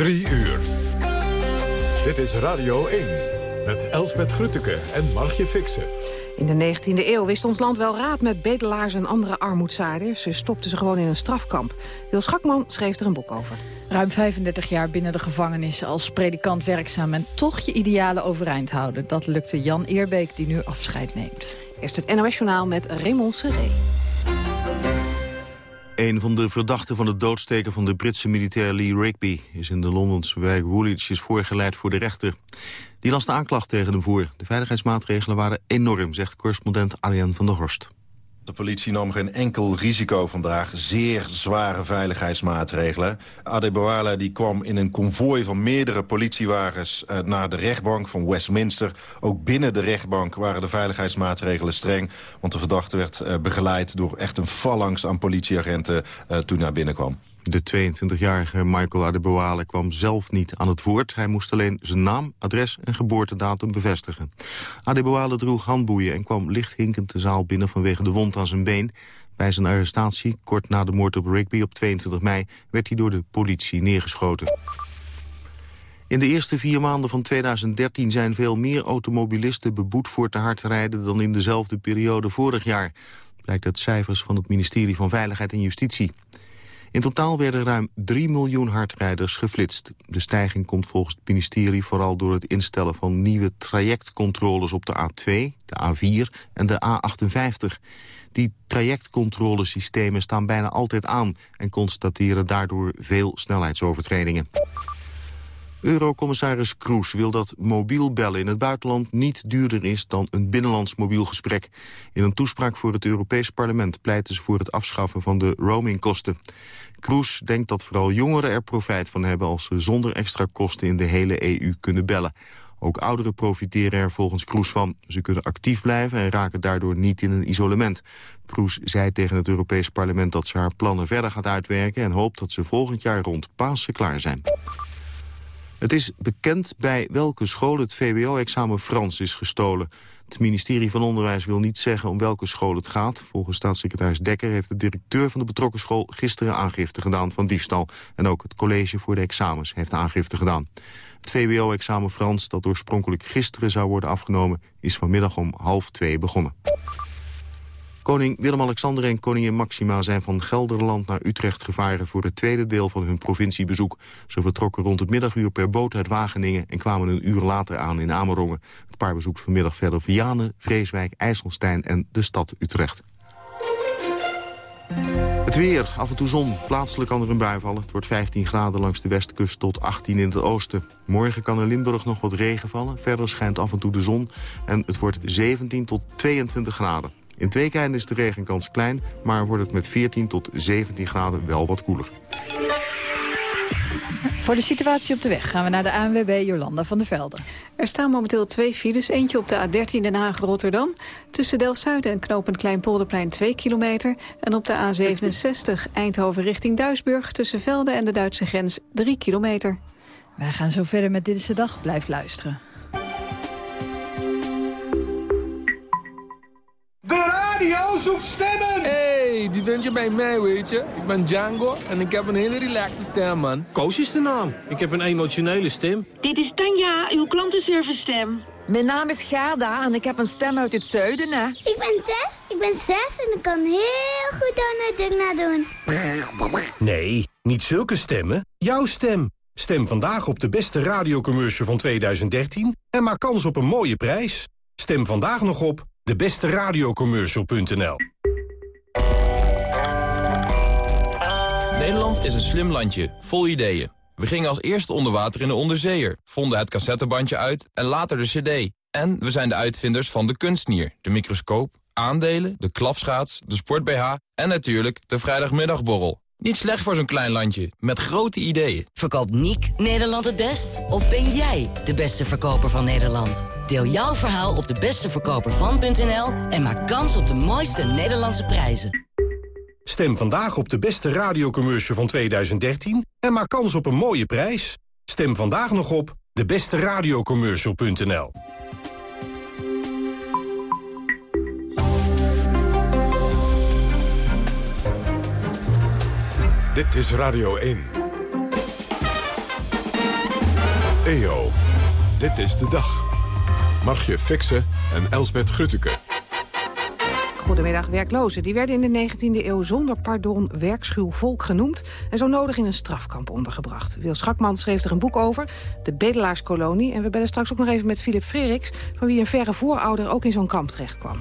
Drie uur. Dit is Radio 1 met Elsbeth Grutteke en Margje Fixen. In de 19e eeuw wist ons land wel raad met bedelaars en andere armoedzaaiers. Ze stopten ze gewoon in een strafkamp. Wil Schakman schreef er een boek over. Ruim 35 jaar binnen de gevangenis als predikant werkzaam... en toch je idealen overeind houden. Dat lukte Jan Eerbeek, die nu afscheid neemt. Eerst het NOS-journaal met Raymond Seré. Een van de verdachten van het doodsteken van de Britse militair Lee Rigby... is in de Londense wijk Woolwich is voorgeleid voor de rechter. Die las de aanklacht tegen hem voor. De veiligheidsmaatregelen waren enorm, zegt correspondent Arjen van der Horst. De politie nam geen enkel risico vandaag. Zeer zware veiligheidsmaatregelen. Adebowale die kwam in een konvooi van meerdere politiewagens uh, naar de rechtbank van Westminster. Ook binnen de rechtbank waren de veiligheidsmaatregelen streng. Want de verdachte werd uh, begeleid door echt een phalanx aan politieagenten uh, toen hij binnenkwam. De 22-jarige Michael Adebowale kwam zelf niet aan het woord. Hij moest alleen zijn naam, adres en geboortedatum bevestigen. Adebowale droeg handboeien en kwam licht hinkend de zaal binnen vanwege de wond aan zijn been. Bij zijn arrestatie, kort na de moord op Rigby op 22 mei, werd hij door de politie neergeschoten. In de eerste vier maanden van 2013 zijn veel meer automobilisten beboet voor te hard rijden dan in dezelfde periode vorig jaar. Blijkt uit cijfers van het ministerie van Veiligheid en Justitie. In totaal werden ruim 3 miljoen hardrijders geflitst. De stijging komt volgens het ministerie vooral door het instellen van nieuwe trajectcontroles op de A2, de A4 en de A58. Die trajectcontrolesystemen staan bijna altijd aan en constateren daardoor veel snelheidsovertredingen. Eurocommissaris Kroes wil dat mobiel bellen in het buitenland niet duurder is dan een binnenlands mobiel gesprek. In een toespraak voor het Europees Parlement pleiten ze voor het afschaffen van de roamingkosten. Kroes denkt dat vooral jongeren er profijt van hebben als ze zonder extra kosten in de hele EU kunnen bellen. Ook ouderen profiteren er volgens Kroes van. Ze kunnen actief blijven en raken daardoor niet in een isolement. Kroes zei tegen het Europees Parlement dat ze haar plannen verder gaat uitwerken... en hoopt dat ze volgend jaar rond Pasen klaar zijn. Het is bekend bij welke school het VWO-examen Frans is gestolen. Het ministerie van Onderwijs wil niet zeggen om welke school het gaat. Volgens staatssecretaris Dekker heeft de directeur van de betrokken school... gisteren aangifte gedaan van diefstal. En ook het college voor de examens heeft aangifte gedaan. Het VWO-examen Frans, dat oorspronkelijk gisteren zou worden afgenomen... is vanmiddag om half twee begonnen. Koning Willem-Alexander en koningin Maxima zijn van Gelderland naar Utrecht gevaren voor het tweede deel van hun provinciebezoek. Ze vertrokken rond het middaguur per boot uit Wageningen en kwamen een uur later aan in Amerongen. Het paar bezoekt vanmiddag verder Vianen, Vreeswijk, IJsselstein en de stad Utrecht. Het weer, af en toe zon. Plaatselijk kan er een bui vallen. Het wordt 15 graden langs de westkust tot 18 in het oosten. Morgen kan in Limburg nog wat regen vallen. Verder schijnt af en toe de zon. En het wordt 17 tot 22 graden. In twee keinen is de regenkans klein, maar wordt het met 14 tot 17 graden wel wat koeler. Voor de situatie op de weg gaan we naar de ANWB Jolanda van der Velde. Er staan momenteel twee files. Eentje op de A13 Den Haag-Rotterdam. Tussen Delft-Zuid en knooppunt Kleinpolderplein 2 kilometer. En op de A67 Eindhoven richting Duisburg... tussen Velde en de Duitse grens 3 kilometer. Wij gaan zo verder met Dit is de Dag. Blijf luisteren. De radio zoekt stemmen! hey, die vind je bij mij, weet je. Ik ben Django en ik heb een hele relaxe stem, man. Koos is de naam. Ik heb een emotionele stem. Dit is Tanja, uw klantenservice stem. Mijn naam is Gerda en ik heb een stem uit het zuiden, hè. Ik ben Tess, ik ben zes en ik kan heel goed aan het doen. Nee, niet zulke stemmen. Jouw stem. Stem vandaag op de beste radiocommercial van 2013 en maak kans op een mooie prijs. Stem vandaag nog op debesteradiocommercial.nl Nederland is een slim landje, vol ideeën. We gingen als eerste onder water in de onderzeeër, vonden het cassettebandje uit en later de cd. En we zijn de uitvinders van de kunstnier, de microscoop, aandelen, de klapschaats, de sport-BH en natuurlijk de vrijdagmiddagborrel. Niet slecht voor zo'n klein landje, met grote ideeën. Verkoopt Niek Nederland het best? Of ben jij de beste verkoper van Nederland? Deel jouw verhaal op de besteverkopervan.nl en maak kans op de mooiste Nederlandse prijzen. Stem vandaag op de beste radiocommercial van 2013 en maak kans op een mooie prijs. Stem vandaag nog op debesteradiocommercial.nl Dit is Radio 1. EO. Dit is de dag. Margje Fixen en Elsbet Grutteke. Goedemiddag, werklozen. Die werden in de 19e eeuw zonder pardon werkschuw volk genoemd... en zo nodig in een strafkamp ondergebracht. Wil Schakman schreef er een boek over, De Bedelaarskolonie... en we bellen straks ook nog even met Philip Freriks... van wie een verre voorouder ook in zo'n kamp terecht kwam.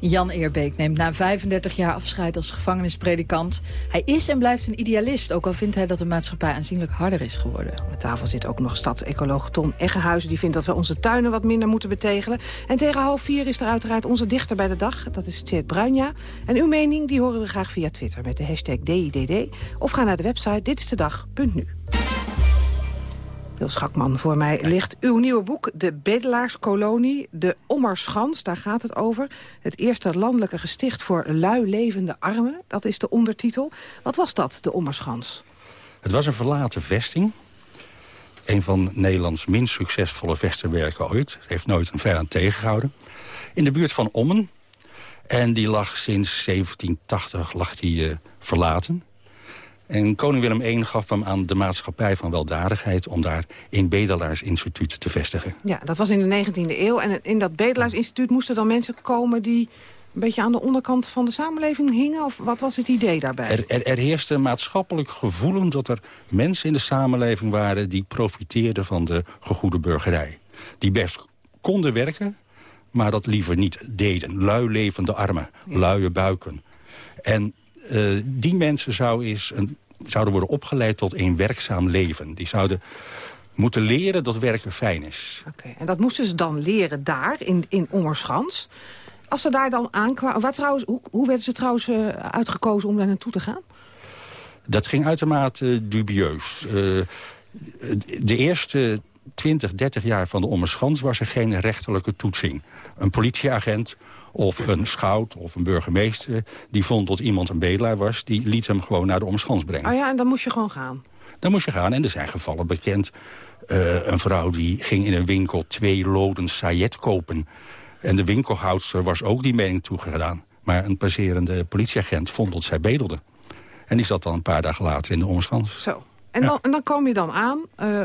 Jan Eerbeek neemt na 35 jaar afscheid als gevangenispredikant. Hij is en blijft een idealist, ook al vindt hij dat de maatschappij aanzienlijk harder is geworden. Aan tafel zit ook nog stadsecoloog Ton Eggenhuizen. Die vindt dat we onze tuinen wat minder moeten betegelen. En tegen half vier is er uiteraard onze dichter bij de dag. Dat is Tjeerd Bruinja. En uw mening die horen we graag via Twitter met de hashtag DIDD. Of ga naar de website ditstedag.nu. Wil Schakman, voor mij ligt uw nieuwe boek... De Bedelaarskolonie, de Ommerschans, daar gaat het over. Het eerste landelijke gesticht voor lui levende armen. Dat is de ondertitel. Wat was dat, de Ommerschans? Het was een verlaten vesting. Een van Nederlands minst succesvolle vesterwerken ooit. Heeft nooit een vijand tegengehouden. In de buurt van Ommen. En die lag sinds 1780 lag die, uh, verlaten. En koning Willem I gaf hem aan de maatschappij van weldadigheid... om daar een bedelaarsinstituut te vestigen. Ja, dat was in de 19e eeuw. En in dat bedelaarsinstituut moesten dan mensen komen... die een beetje aan de onderkant van de samenleving hingen? Of wat was het idee daarbij? Er, er, er heerste een maatschappelijk gevoel dat er mensen in de samenleving waren... die profiteerden van de gegoede burgerij. Die best konden werken, maar dat liever niet deden. Lui levende armen, ja. luie buiken. En uh, die mensen zou eens een, zouden worden opgeleid tot een werkzaam leven. Die zouden moeten leren dat werken fijn is. Oké, En dat moesten ze dan leren daar, in, in Ommerschans. Als ze daar dan aankwamen... Wat trouwens, hoe, hoe werden ze trouwens uh, uitgekozen om daar naartoe te gaan? Dat ging uitermate dubieus. Uh, de eerste 20, 30 jaar van de Ommerschans was er geen rechterlijke toetsing. Een politieagent of een schout of een burgemeester... die vond dat iemand een bedelaar was... die liet hem gewoon naar de omschans brengen. Oh ja, en dan moest je gewoon gaan? Dan moest je gaan. En er zijn gevallen bekend. Uh, een vrouw die ging in een winkel twee loden sajet kopen. En de winkelhoudster was ook die mening toegedaan. Maar een passerende politieagent vond dat zij bedelde. En die zat dan een paar dagen later in de omschans. Zo. En, dan, en dan kom je dan aan, uh,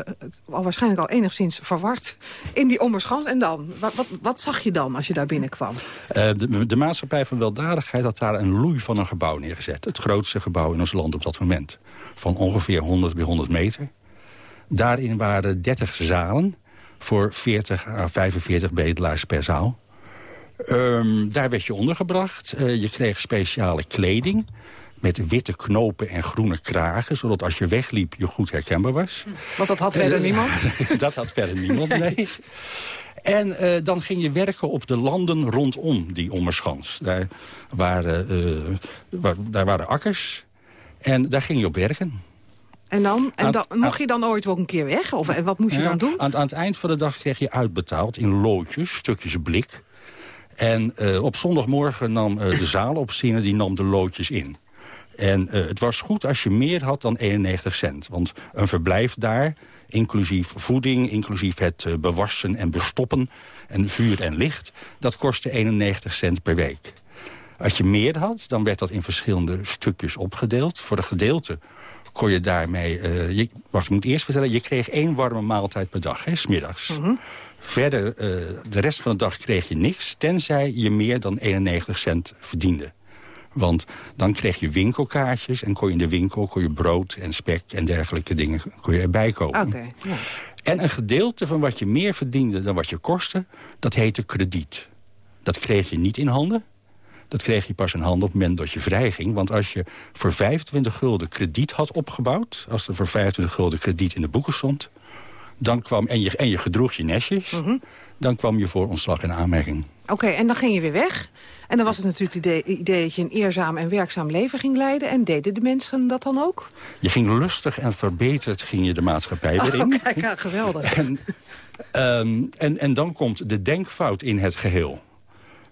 al waarschijnlijk al enigszins verward, in die ommerschans. En dan? Wat, wat, wat zag je dan als je daar binnenkwam? Uh, de, de, maatschappij van weldadigheid had daar een loei van een gebouw neergezet. Het grootste gebouw in ons land op dat moment. Van ongeveer 100 bij 100 meter. Daarin waren 30 zalen voor 40 à 45 bedelaars per zaal. Um, daar werd je ondergebracht. Uh, je kreeg speciale kleding met witte knopen en groene kragen... zodat als je wegliep je goed herkenbaar was. Want dat had verder uh, niemand? dat had verder niemand, nee. En uh, dan ging je werken op de landen rondom die ommerschans. Daar waren, uh, waar, daar waren akkers en daar ging je op werken. En dan? En dan, mocht je dan ooit ook een keer weg? Of wat moest je ja, dan doen? Aan, aan, het eind van de dag kreeg je uitbetaald in loodjes, stukjes blik. En uh, op zondagmorgen nam de zaalopziener die nam de loodjes in. En uh, het was goed als je meer had dan 91 cent. Want een verblijf daar, inclusief voeding, inclusief het uh, bewassen en bestoppen... en vuur en licht, dat kostte 91 cent per week. Als je meer had, dan werd dat in verschillende stukjes opgedeeld. Voor de gedeelte kon je daarmee... Uh, je, wacht, ik moet eerst vertellen, je kreeg één warme maaltijd per dag, hè, smiddags. Mm -hmm. Verder, de rest van de dag kreeg je niks... tenzij je meer dan 91 cent verdiende. Want dan kreeg je winkelkaartjes en kon je in de winkel kon je brood en spek en dergelijke dingen kon je erbij kopen. Okay, ja. En een gedeelte van wat je meer verdiende dan wat je kostte, dat heette krediet. Dat kreeg je niet in handen. Dat kreeg je pas in handen op het moment dat je vrij ging. Want als je voor 25 gulden krediet had opgebouwd... als er voor 25 gulden krediet in de boeken stond... Dan kwam, en, je, en je gedroeg je nestjes... Mm -hmm. dan kwam je voor ontslag in aanmerking. Oké, okay, en dan ging je weer weg. En dan was het natuurlijk het idee, idee, dat je een eerzaam en werkzaam leven ging leiden. En deden de mensen dat dan ook? Je ging lustig en verbeterd ging je de maatschappij weer in. Oh, kijk, ja, geweldig. En, um, en, en dan komt de denkfout in het geheel.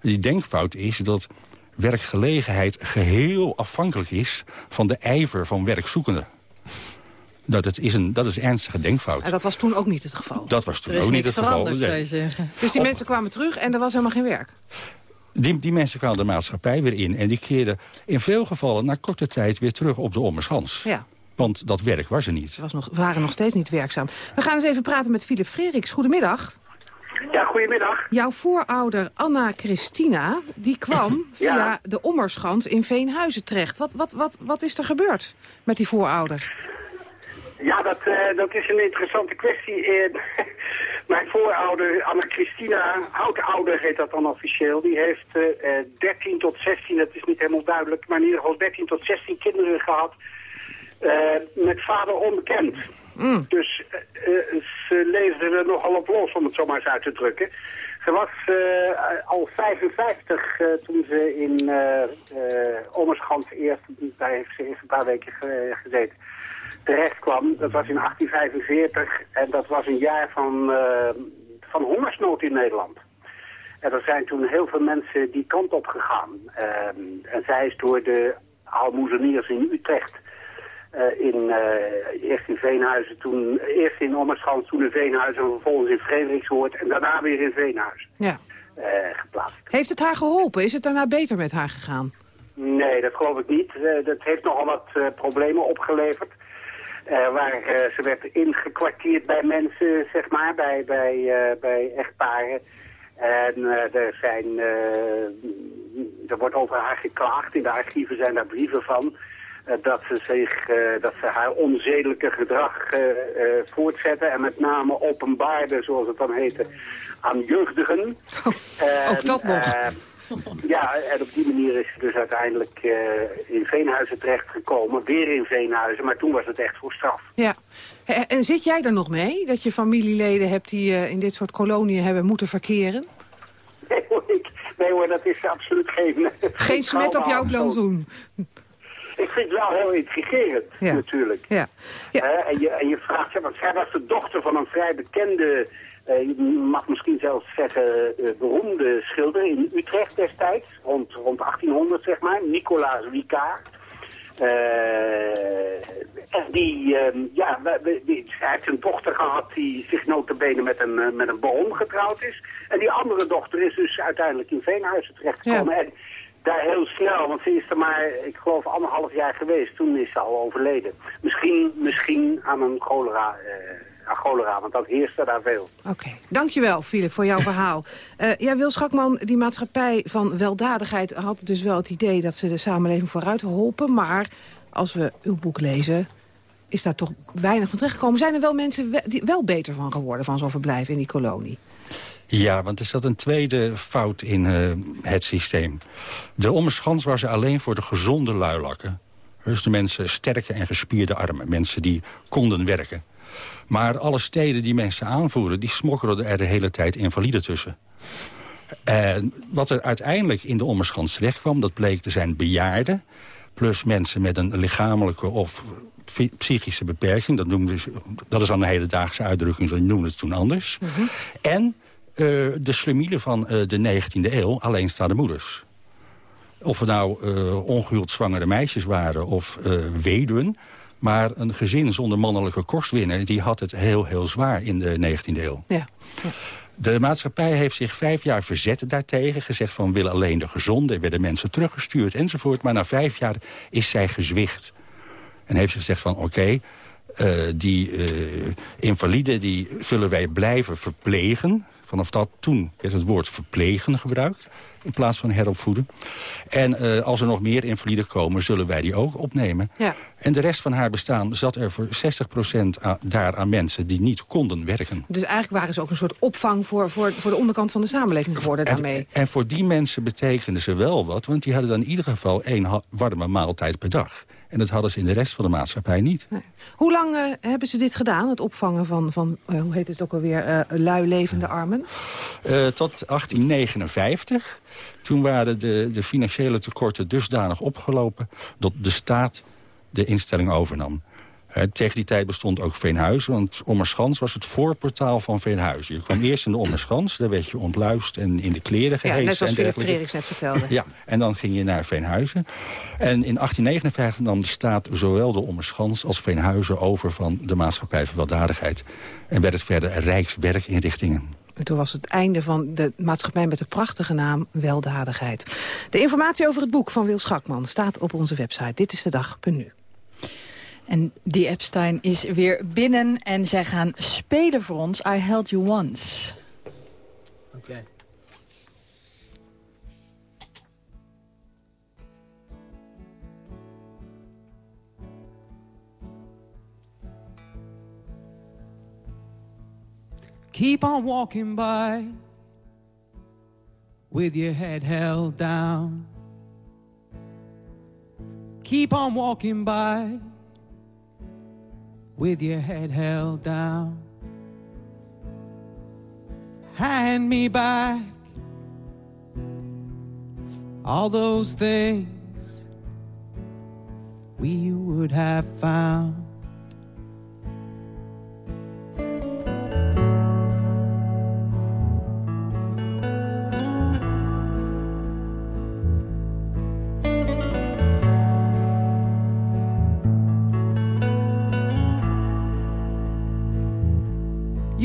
Die denkfout is dat werkgelegenheid geheel afhankelijk is... van de ijver van werkzoekenden. Dat, het is een, dat is een ernstige denkfout. En dat was toen ook niet het geval? Dat was toen ook niet het geval. Nee. Zou je zeggen. Dus die Op, mensen kwamen terug en er was helemaal geen werk? Die, die mensen kwamen de maatschappij weer in. En die keerden in veel gevallen na korte tijd weer terug op de Ommerschans. Ja. Want dat werk was er niet. Ze was nog, waren nog steeds niet werkzaam. We gaan eens even praten met Philip Freriks. Goedemiddag. Ja, goedemiddag. Jouw voorouder Anna Christina, die kwam via de Ommerschans in Veenhuizen terecht. Wat, wat, wat, wat is er gebeurd met die voorouder? Ja, dat, uh, dat is een interessante kwestie. Uh, mijn voorouder, Anna-Christina, oud-ouder heet dat dan officieel, die heeft uh, eh, 13 tot 16, dat is niet helemaal duidelijk, maar in ieder geval 13 tot 16 kinderen gehad met vader onbekend. Mm. Dus ze leefde er nogal op los, om het zo maar eens uit te drukken. Ze was al 55 toen ze in uh, Omerschans eerst, daar heeft ze eerst een paar weken gezeten terecht kwam. Dat was in 1845 en dat was een jaar van, uh, van hongersnood in Nederland. En er zijn toen heel veel mensen die kant op gegaan. Uh, en zij is door de aalmoezeniers in Utrecht... Uh, in, uh, eerst in Veenhuizen, toen, eerst in Ommerschans, toen in Veenhuizen... en vervolgens in Frederikshoort en daarna weer in Veenhuizen ja. geplaatst. Heeft het haar geholpen? Is het daarna beter met haar gegaan? Nee, dat geloof ik niet. dat heeft nogal wat problemen opgeleverd. Uh, waar uh, ze werd ingekwartierd bij mensen, zeg maar, bij, bij, uh, bij echtparen. En er, zijn, er wordt over haar geklaagd, in de archieven zijn daar brieven van... dat, ze zich, dat ze haar onzedelijke gedrag voortzette en met name openbaarde, zoals het dan heette, aan jeugdigen. Oh, ook dat nog? Ja, en op die manier is ze dus uiteindelijk uh, in Veenhuizen terechtgekomen. Weer in Veenhuizen, maar toen was het echt voor straf. Ja. En zit jij er nog mee? Dat je familieleden hebt die uh, in dit soort koloniën hebben moeten verkeren? Nee hoor, ik, nee hoor dat is absoluut geen... Geen smet op jouw plantsoen. Ik vind het wel heel intrigerend, ja. natuurlijk. Ja. ja. Uh, en, je, en je vraagt, want zij was de dochter van een vrij bekende je mag misschien zelfs zeggen uh, beroemde schilder in Utrecht destijds, rond, rond 1800 zeg maar, Nicolaas Wicard. Uh, en die, ehm, ja, die, hij heeft een dochter gehad die zich notabene met een, met een baron getrouwd is. En die andere dochter is dus uiteindelijk in Veenhuizen terechtgekomen. Ja. En daar heel snel, want ze is er maar, ik geloof, anderhalf jaar geweest. Toen is ze al overleden. Misschien, misschien aan een cholera cholera, want dat heerste daar veel. Oké, dankjewel Filip voor jouw verhaal. Uh, ja, Wil Schakman, die maatschappij van weldadigheid had dus wel het idee dat ze de samenleving vooruit holpen. Maar als we uw boek lezen, is daar toch weinig van terechtgekomen. Zijn er wel mensen die wel beter van geworden van zo'n verblijf in die kolonie? Ja, want er zat een tweede fout in uh, het systeem. De omschans was er alleen voor de gezonde luilakken. Dus de mensen sterke en gespierde armen. Mensen die konden werken. Maar alle steden die mensen aanvoeren... die smokkelden er de hele tijd invalide tussen. En wat er uiteindelijk in de Ommerschans terecht kwam... dat bleek te zijn bejaarden... plus mensen met een lichamelijke of psychische beperking. Dat, noemde, dat is dan een hedendaagse uitdrukking, zo noemden het toen anders. Mhm. En uh, de slemielen van uh, de 19e eeuw, alleenstaande moeders. Of het nou uh, ongehuwd zwangere meisjes waren of weduwen... Maar een gezin zonder mannelijke kostwinner... die had het heel, heel zwaar in de 19e eeuw. Ja. De maatschappij heeft zich vijf jaar verzet daartegen. Gezegd van, we willen alleen de gezonde. Er werden mensen teruggestuurd enzovoort. Maar na vijf jaar is zij gezwicht. En heeft ze gezegd van, oké... uh, die uh, invaliden die zullen wij blijven verplegen. Vanaf dat toen werd het woord verplegen gebruikt in plaats van heropvoeden. En uh, als er nog meer invaliden komen, zullen wij die ook opnemen. Ja. En de rest van haar bestaan zat er voor 60% aan, daar aan mensen die niet konden werken. Dus eigenlijk waren ze ook een soort opvang voor, voor, voor de onderkant van de samenleving geworden daarmee. En, en voor die mensen betekenden ze wel wat, want die hadden dan in ieder geval één warme maaltijd per dag. En dat hadden ze in de rest van de maatschappij niet. Nee. Hoe lang uh, hebben ze dit gedaan, het opvangen van, van uh, hoe heet het ook alweer, uh, lui levende armen? tot 1859. Toen waren de, de financiële tekorten dusdanig opgelopen... dat de staat de instelling overnam. Uh, tegen die tijd bestond ook Veenhuizen, want Ommerschans was het voorportaal van Veenhuizen. Je kwam eerst in de Ommerschans, daar werd je ontluist en in de kleren gehezen. Ja, net zoals Philip Frederiks net vertelde. Ja, en dan ging je naar Veenhuizen. En in 1859 nam de staat zowel de Ommerschans als Veenhuizen over van de maatschappij voor weldadigheid. En werd het verder Rijkswerkinrichtingen. En toen was het einde van de maatschappij met de prachtige naam Weldadigheid. De informatie over het boek van Wil Schakman staat op onze website. Dit is de dag.nu. En die Epstein is weer binnen en zij gaan spelen voor ons. I Held You Once. Oké. Keep on walking by with your head held down. Keep on walking by with your head held down. Hand me back all those things we would have found.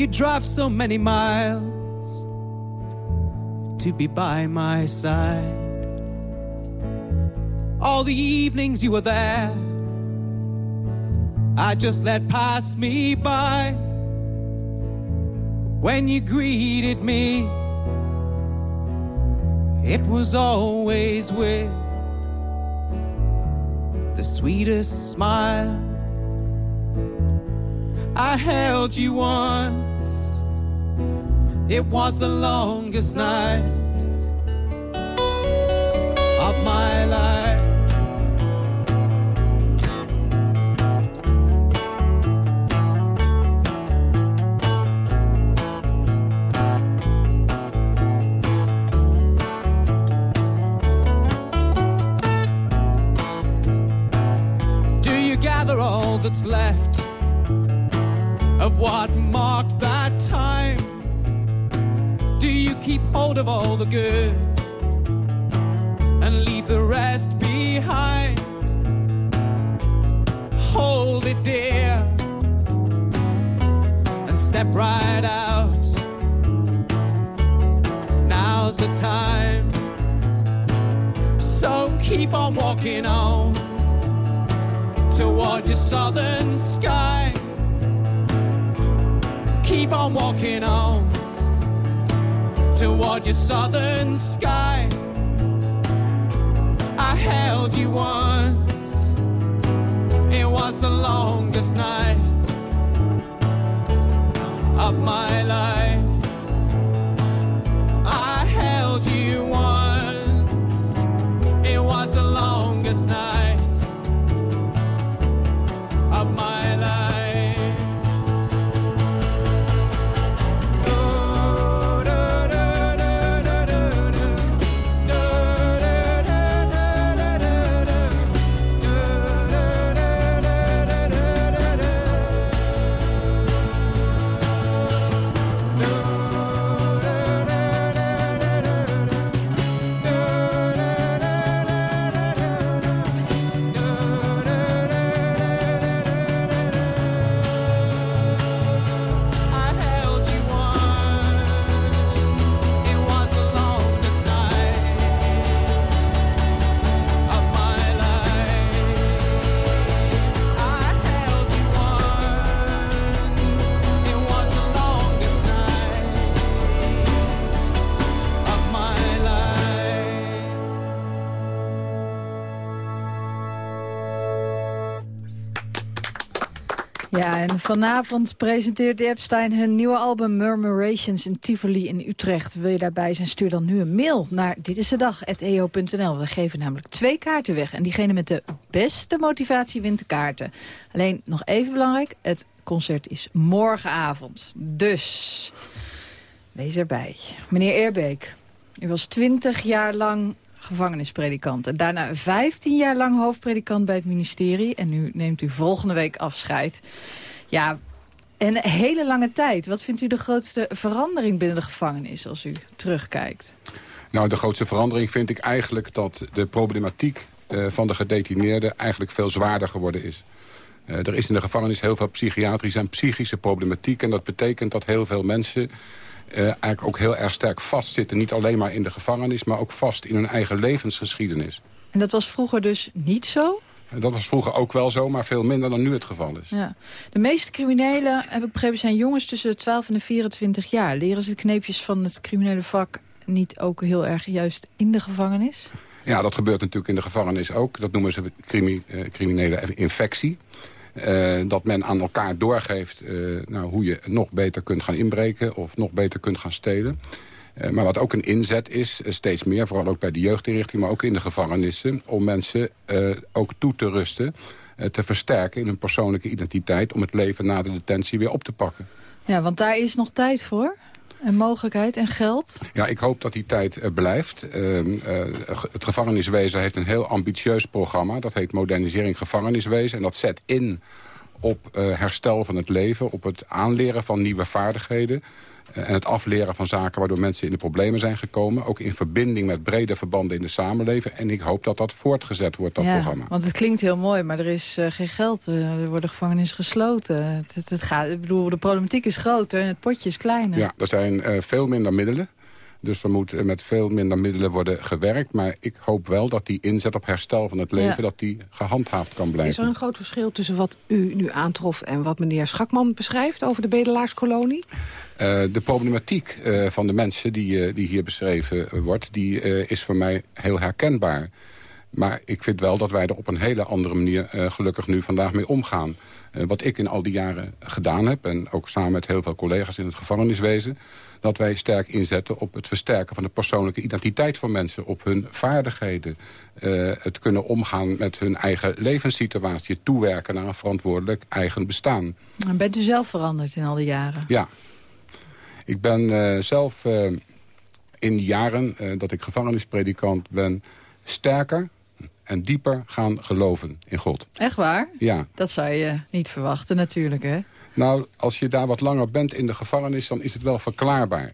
You drive so many miles to be by my side. All the evenings you were there, I just let pass me by. When you greeted me, it was always with the sweetest smile. I held you once. It was the longest night of my life. Do you gather all that's left? of what marked that keep hold of all the good and leave the rest behind? Hold it, dear, and step right out. Now's the time. So keep on walking on toward your southern sky keep on walking on toward your southern sky. I held you once, it was the longest night of my life. I held you once, Ja, en vanavond presenteert Epstein hun nieuwe album Murmurations in Tivoli in Utrecht. Wil je daarbij zijn, stuur dan nu een mail naar ditisedag.eo.nl. We geven namelijk twee kaarten weg. En diegene met de beste motivatie wint de kaarten. Alleen nog even belangrijk, het concert is morgenavond. Dus, wees erbij. Meneer Eerbeek, u was twintig jaar lang gevangenispredikant. En daarna 15 jaar lang hoofdpredikant bij het ministerie. En nu neemt u volgende week afscheid. Ja, en een hele lange tijd. Wat vindt u de grootste verandering binnen de gevangenis als u terugkijkt? Nou, de grootste verandering vind ik eigenlijk dat de problematiek eh, van de gedetineerden eigenlijk veel zwaarder geworden is. Eh, er is in de gevangenis heel veel psychiatrische en psychische problematiek. En dat betekent dat heel veel mensen eh, eigenlijk ook heel erg sterk vastzitten. Niet alleen maar in de gevangenis, maar ook vast in hun eigen levensgeschiedenis. En dat was vroeger dus niet zo? Dat was vroeger ook wel zo, maar veel minder dan nu het geval is. Ja. De meeste criminelen, heb ik begrepen, zijn jongens tussen de 12 en de 24 jaar. Leren ze de kneepjes van het criminele vak niet ook heel erg juist in de gevangenis? Ja, dat gebeurt natuurlijk in de gevangenis ook. Dat noemen ze crimi eh, criminele infectie. Uh, dat men aan elkaar doorgeeft uh, nou, hoe je nog beter kunt gaan inbreken... of nog beter kunt gaan stelen. Uh, maar wat ook een inzet is, steeds meer, vooral ook bij de jeugdinrichting... maar ook in de gevangenissen, om mensen ook toe te rusten... te versterken in hun persoonlijke identiteit... om het leven na de detentie weer op te pakken. Ja, want daar is nog tijd voor? En mogelijkheid en geld? Ja, ik hoop dat die tijd uh, blijft. Uh, uh, het gevangeniswezen heeft een heel ambitieus programma. Dat heet Modernisering Gevangeniswezen. En dat zet in op herstel van het leven, op het aanleren van nieuwe vaardigheden... en het afleren van zaken waardoor mensen in de problemen zijn gekomen. Ook in verbinding met brede verbanden in de samenleving. En ik hoop dat dat voortgezet wordt, dat ja, programma. Want het klinkt heel mooi, maar er is uh, geen geld. Er worden gevangenissen gesloten. Het, het, het, gaat, ik bedoel, de problematiek is groter en het potje is kleiner. Ja, er zijn uh, veel minder middelen. Dus er moet met veel minder middelen worden gewerkt. Maar ik hoop wel dat die inzet op herstel van het leven... Ja. dat die gehandhaafd kan blijven. Is er een groot verschil tussen wat u nu aantrof... en wat meneer Schakman beschrijft over de bedelaarskolonie? Uh, de problematiek uh, van de mensen die, uh, die hier beschreven wordt... die is voor mij heel herkenbaar. Maar ik vind wel dat wij er op een hele andere manier gelukkig nu vandaag mee omgaan. wat ik in al die jaren gedaan heb... en ook samen met heel veel collega's in het gevangeniswezen dat wij sterk inzetten op het versterken van de persoonlijke identiteit van mensen. Op hun vaardigheden. Uh, het kunnen omgaan met hun eigen levenssituatie. Toewerken naar een verantwoordelijk eigen bestaan. En bent u zelf veranderd in al die jaren? Ja. Ik ben uh, zelf uh, in jaren dat ik gevangenispredikant ben... sterker en dieper gaan geloven in God. Echt waar? Ja. Dat zou je niet verwachten natuurlijk, hè? Nou, als je daar wat langer bent in de gevangenis, dan is het wel verklaarbaar.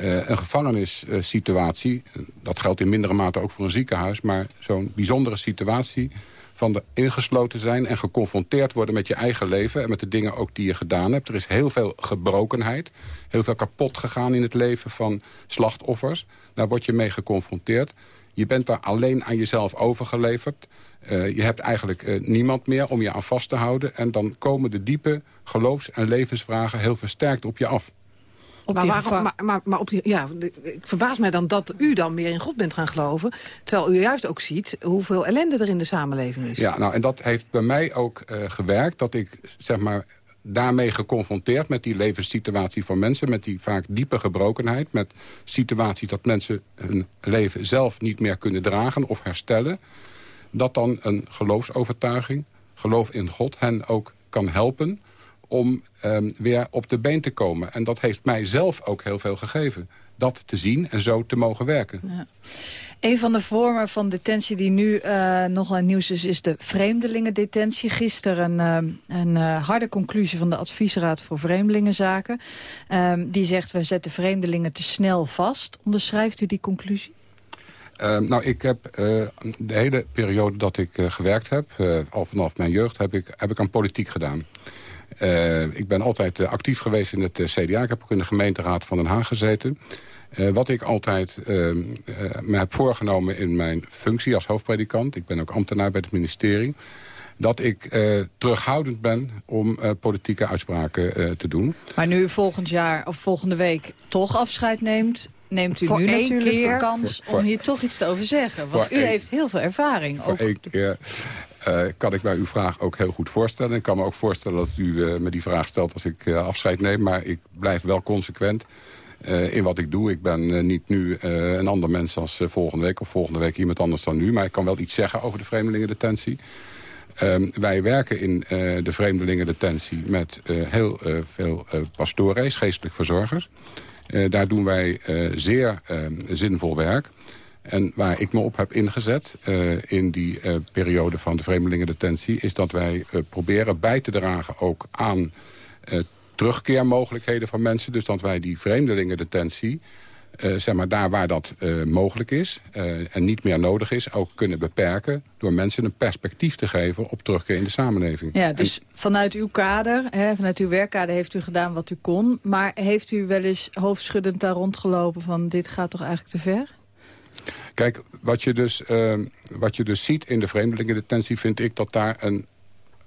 Uh, een gevangennissituatie, uh, dat geldt in mindere mate ook voor een ziekenhuis... maar zo'n bijzondere situatie van de ingesloten zijn... en geconfronteerd worden met je eigen leven en met de dingen ook die je gedaan hebt. Er is heel veel gebrokenheid, heel veel kapot gegaan in het leven van slachtoffers. Daar word je mee geconfronteerd. Je bent daar alleen aan jezelf overgeleverd. Uh, je hebt eigenlijk uh, niemand meer om je aan vast te houden. En dan komen de diepe geloofs- en levensvragen heel versterkt op je af. Op maar, waarom, maar, maar, maar, op die, ja, ik verbaas mij dan dat u dan meer in God bent gaan geloven. Terwijl u juist ook ziet hoeveel ellende er in de samenleving is. Ja, nou, en dat heeft bij mij ook uh, gewerkt. Dat ik, zeg maar, daarmee geconfronteerd met die levenssituatie van mensen... met die vaak diepe gebrokenheid. Met situaties dat mensen hun leven zelf niet meer kunnen dragen of herstellen. Dat dan een geloofsovertuiging, geloof in God, hen ook kan helpen om um, weer op de been te komen. En dat heeft mij zelf ook heel veel gegeven. Dat te zien en zo te mogen werken. Ja. Een van de vormen van detentie die nu uh, nogal nieuws is... is de vreemdelingendetentie. Gisteren een, uh, een uh, harde conclusie van de Adviesraad voor Vreemdelingenzaken. Um, die zegt, we zetten vreemdelingen te snel vast. Onderschrijft u die conclusie? Uh, nou, ik heb uh, de hele periode dat ik uh, gewerkt heb, al vanaf mijn jeugd, heb ik, heb ik aan politiek gedaan. ik ben altijd actief geweest in het CDA. Ik heb ook in de gemeenteraad van Den Haag gezeten. wat ik altijd me heb voorgenomen in mijn functie als hoofdpredikant... ik ben ook ambtenaar bij het ministerie... dat ik terughoudend ben om politieke uitspraken te doen. Maar nu volgend jaar of volgende week toch afscheid neemt neemt u voor nu natuurlijk keer, de kans voor, om hier toch iets te over zeggen. Want u heeft heel veel ervaring. Voor één keer uh, kan ik mij uw vraag ook heel goed voorstellen. Ik kan me ook voorstellen dat u uh, me die vraag stelt als ik uh, afscheid neem. Maar ik blijf wel consequent in wat ik doe. Ik ben niet nu een ander mens als volgende week of volgende week iemand anders dan nu. Maar ik kan wel iets zeggen over de vreemdelingendetentie. Um, wij werken in de vreemdelingendetentie met heel veel pastoren, geestelijk verzorgers. Uh, daar doen wij uh, zeer uh, zinvol werk. En waar ik me op heb ingezet in die periode van de vreemdelingendetentie... is dat wij proberen bij te dragen ook aan terugkeermogelijkheden van mensen. Dus dat wij die vreemdelingendetentie... Uh, zeg maar daar waar dat uh, mogelijk is uh, en niet meer nodig is... ook kunnen beperken door mensen een perspectief te geven... op terugkeer in de samenleving. Ja, dus en, vanuit uw kader, hè, vanuit uw werkkader heeft u gedaan wat u kon... maar heeft u wel eens hoofdschuddend daar rondgelopen van... dit gaat toch eigenlijk te ver? Kijk, wat, je dus, ehm, wat je dus ziet in de vreemdelingendetentie... vind ik dat daar een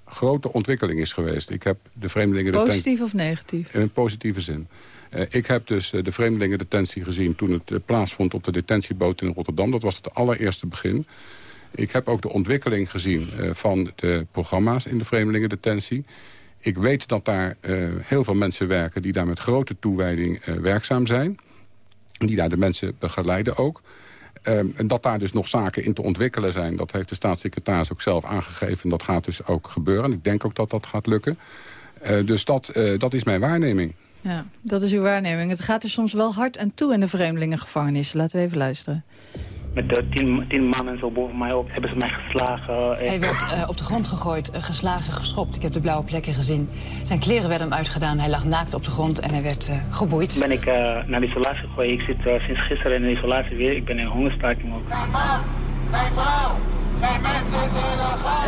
grote ontwikkeling is geweest. Ik heb de vreemdelingendetentie... Positief of negatief? In een positieve zin. Uh, ik heb dus uh, de vreemdelingendetentie gezien toen het uh, plaatsvond op de detentieboot in Rotterdam. Dat was het allereerste begin. Ik heb ook de ontwikkeling gezien van de programma's in de vreemdelingendetentie. Ik weet dat daar heel veel mensen werken die daar met grote toewijding werkzaam zijn. Die daar de mensen begeleiden ook. Um, en dat daar dus nog zaken in te ontwikkelen zijn... dat heeft de staatssecretaris ook zelf aangegeven. En dat gaat dus ook gebeuren. Ik denk ook dat dat gaat lukken. Dus dat, dat is mijn waarneming. Ja, dat is uw waarneming. Het gaat er soms wel hard aan toe in de vreemdelingengevangenissen. Laten we even luisteren. Met de tien, tien mannen zo boven mij op hebben ze mij geslagen. Hij werd uh, op de grond gegooid, uh, geslagen, geschopt. Ik heb de blauwe plekken gezien. Zijn kleren werden hem uitgedaan. Hij lag naakt op de grond en hij werd uh, geboeid. Ben ik naar de isolatie gegooid. Ik zit sinds gisteren in de isolatie weer. Ik ben in hongerstaking ook.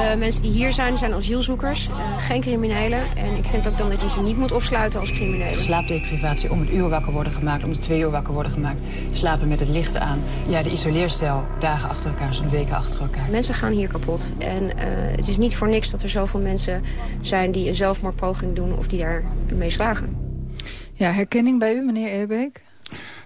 Uh, mensen die hier zijn, zijn asielzoekers, uh, geen criminelen. En ik vind ook dan dat je ze niet moet opsluiten als criminelen. Slaapdeprivatie, om het uur wakker worden gemaakt, om de twee uur wakker worden gemaakt. Slapen met het licht aan. Ja, de isoleercel, dagen achter elkaar, soms weken achter elkaar. Mensen gaan hier kapot. En uh, het is niet voor niks dat er zoveel mensen zijn die een zelfmoordpoging doen of die daar mee slagen. Ja, herkenning bij u, meneer Eerbeek?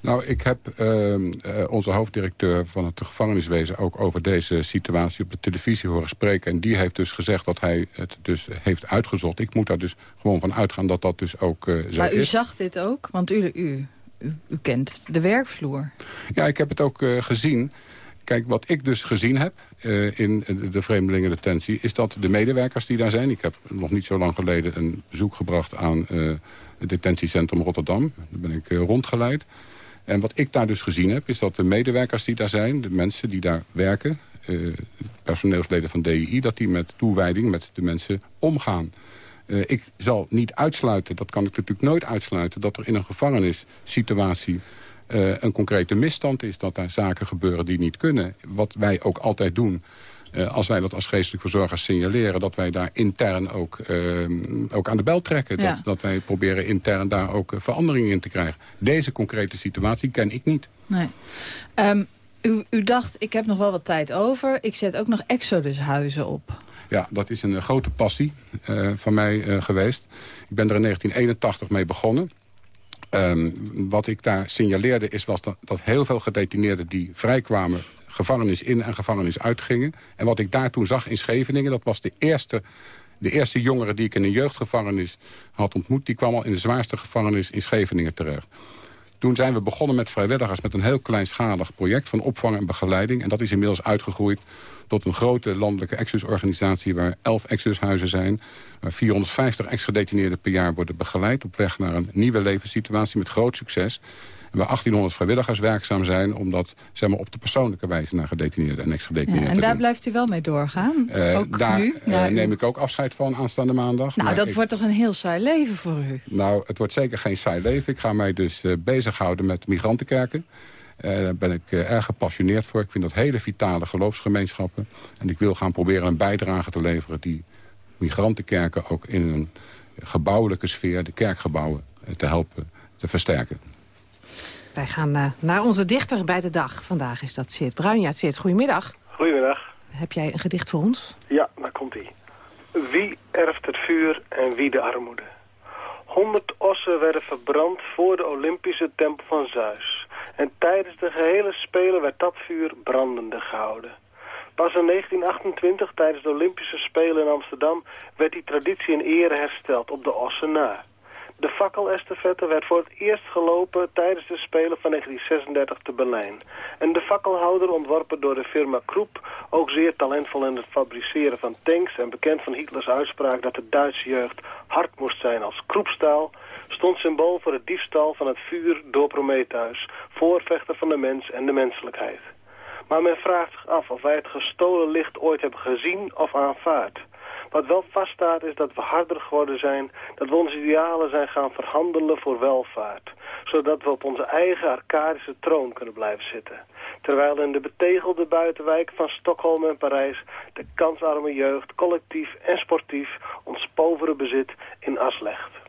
Nou, ik heb uh, onze hoofddirecteur van het gevangeniswezen... ook over deze situatie op de televisie horen spreken. En die heeft dus gezegd dat hij het dus heeft uitgezocht. Ik moet daar dus gewoon van uitgaan dat dat dus ook uh, zo maar is. u zag dit ook? Want u, u, u, u kent de werkvloer. Ja, ik heb het ook uh, gezien. Kijk, wat ik dus gezien heb uh, in de vreemdelingendetentie... is dat de medewerkers die daar zijn... ik heb nog niet zo lang geleden een bezoek gebracht aan uh, het detentiecentrum Rotterdam. Daar ben ik uh, rondgeleid. En wat ik daar dus gezien heb, is dat de medewerkers die daar zijn... de mensen die daar werken, uh, personeelsleden van DII... dat die met toewijding met de mensen omgaan. Uh, ik zal niet uitsluiten, dat kan ik natuurlijk nooit uitsluiten... dat er in een gevangenissituatie uh, een concrete misstand is. Dat daar zaken gebeuren die niet kunnen. Wat wij ook altijd doen als wij dat als geestelijk verzorgers signaleren... dat wij daar intern ook, uh, ook aan de bel trekken. Ja. Dat, dat wij proberen intern daar ook uh, veranderingen in te krijgen. Deze concrete situatie ken ik niet. Nee. Um, u, u dacht, ik heb nog wel wat tijd over. Ik zet ook nog Exodus-huizen op. Ja, dat is een grote passie van mij geweest. Ik ben er in 1981 mee begonnen. Um, wat ik daar signaleerde is was dat, dat heel veel gedetineerden die vrijkwamen gevangenis in en gevangenis uitgingen. En wat ik daar toen zag in Scheveningen, dat was de eerste, de eerste jongere die ik in een jeugdgevangenis had ontmoet. Die kwam al in de zwaarste gevangenis in Scheveningen terecht. Toen zijn we begonnen met vrijwilligers met een heel kleinschalig project van opvang en begeleiding. En dat is inmiddels uitgegroeid tot een grote landelijke exusorganisatie... waar 11 exushuizen zijn, waar 450 ex-gedetineerden per jaar worden begeleid... op weg naar een nieuwe levenssituatie met groot succes waar 1800 vrijwilligers werkzaam zijn... om dat zeg maar, op de persoonlijke wijze naar gedetineerden en ex-gedetineerden ja, En daar blijft u wel mee doorgaan? Uh, ook daar nu? Uh, neem ik ook afscheid van aanstaande maandag. Nou, dat ik, wordt toch een heel saai leven voor u? Nou, het wordt zeker geen saai leven. Ik ga mij dus uh, bezighouden met migrantenkerken. daar ben ik erg gepassioneerd voor. Ik vind dat hele vitale geloofsgemeenschappen. En ik wil gaan proberen een bijdrage te leveren... die migrantenkerken ook in een gebouwelijke sfeer... de kerkgebouwen te helpen te versterken. Wij gaan uh, naar onze dichter bij de dag. Vandaag is dat Seert Bruinja. Seert, goedemiddag. Goedemiddag. Heb jij een gedicht voor ons? Ja, daar komt ie. Wie erft het vuur en wie de armoede? Honderd ossen werden verbrand voor de Olympische tempel van Zeus. En tijdens de gehele Spelen werd dat vuur brandende gehouden. Pas in 1928, tijdens de Olympische Spelen in Amsterdam... werd die traditie in ere hersteld op de ossen na. De fakkelestafette werd voor het eerst gelopen tijdens de Spelen van 1936 te Berlijn. En de fakkelhouder, ontworpen door de firma Kroep, ook zeer talentvol in het fabriceren van tanks... en bekend van Hitlers uitspraak dat de Duitse jeugd hard moest zijn als Kroepstaal... stond symbool voor het diefstal van het vuur door Prometheus... voorvechter van de mens en de menselijkheid. Maar men vraagt zich af of wij het gestolen licht ooit hebben gezien of aanvaard... Wat wel vaststaat is dat we harder geworden zijn, dat we onze idealen zijn gaan verhandelen voor welvaart. Zodat we op onze eigen arcadische troon kunnen blijven zitten. Terwijl in de betegelde buitenwijken van Stockholm en Parijs de kansarme jeugd collectief en sportief ons povere bezit in as legt.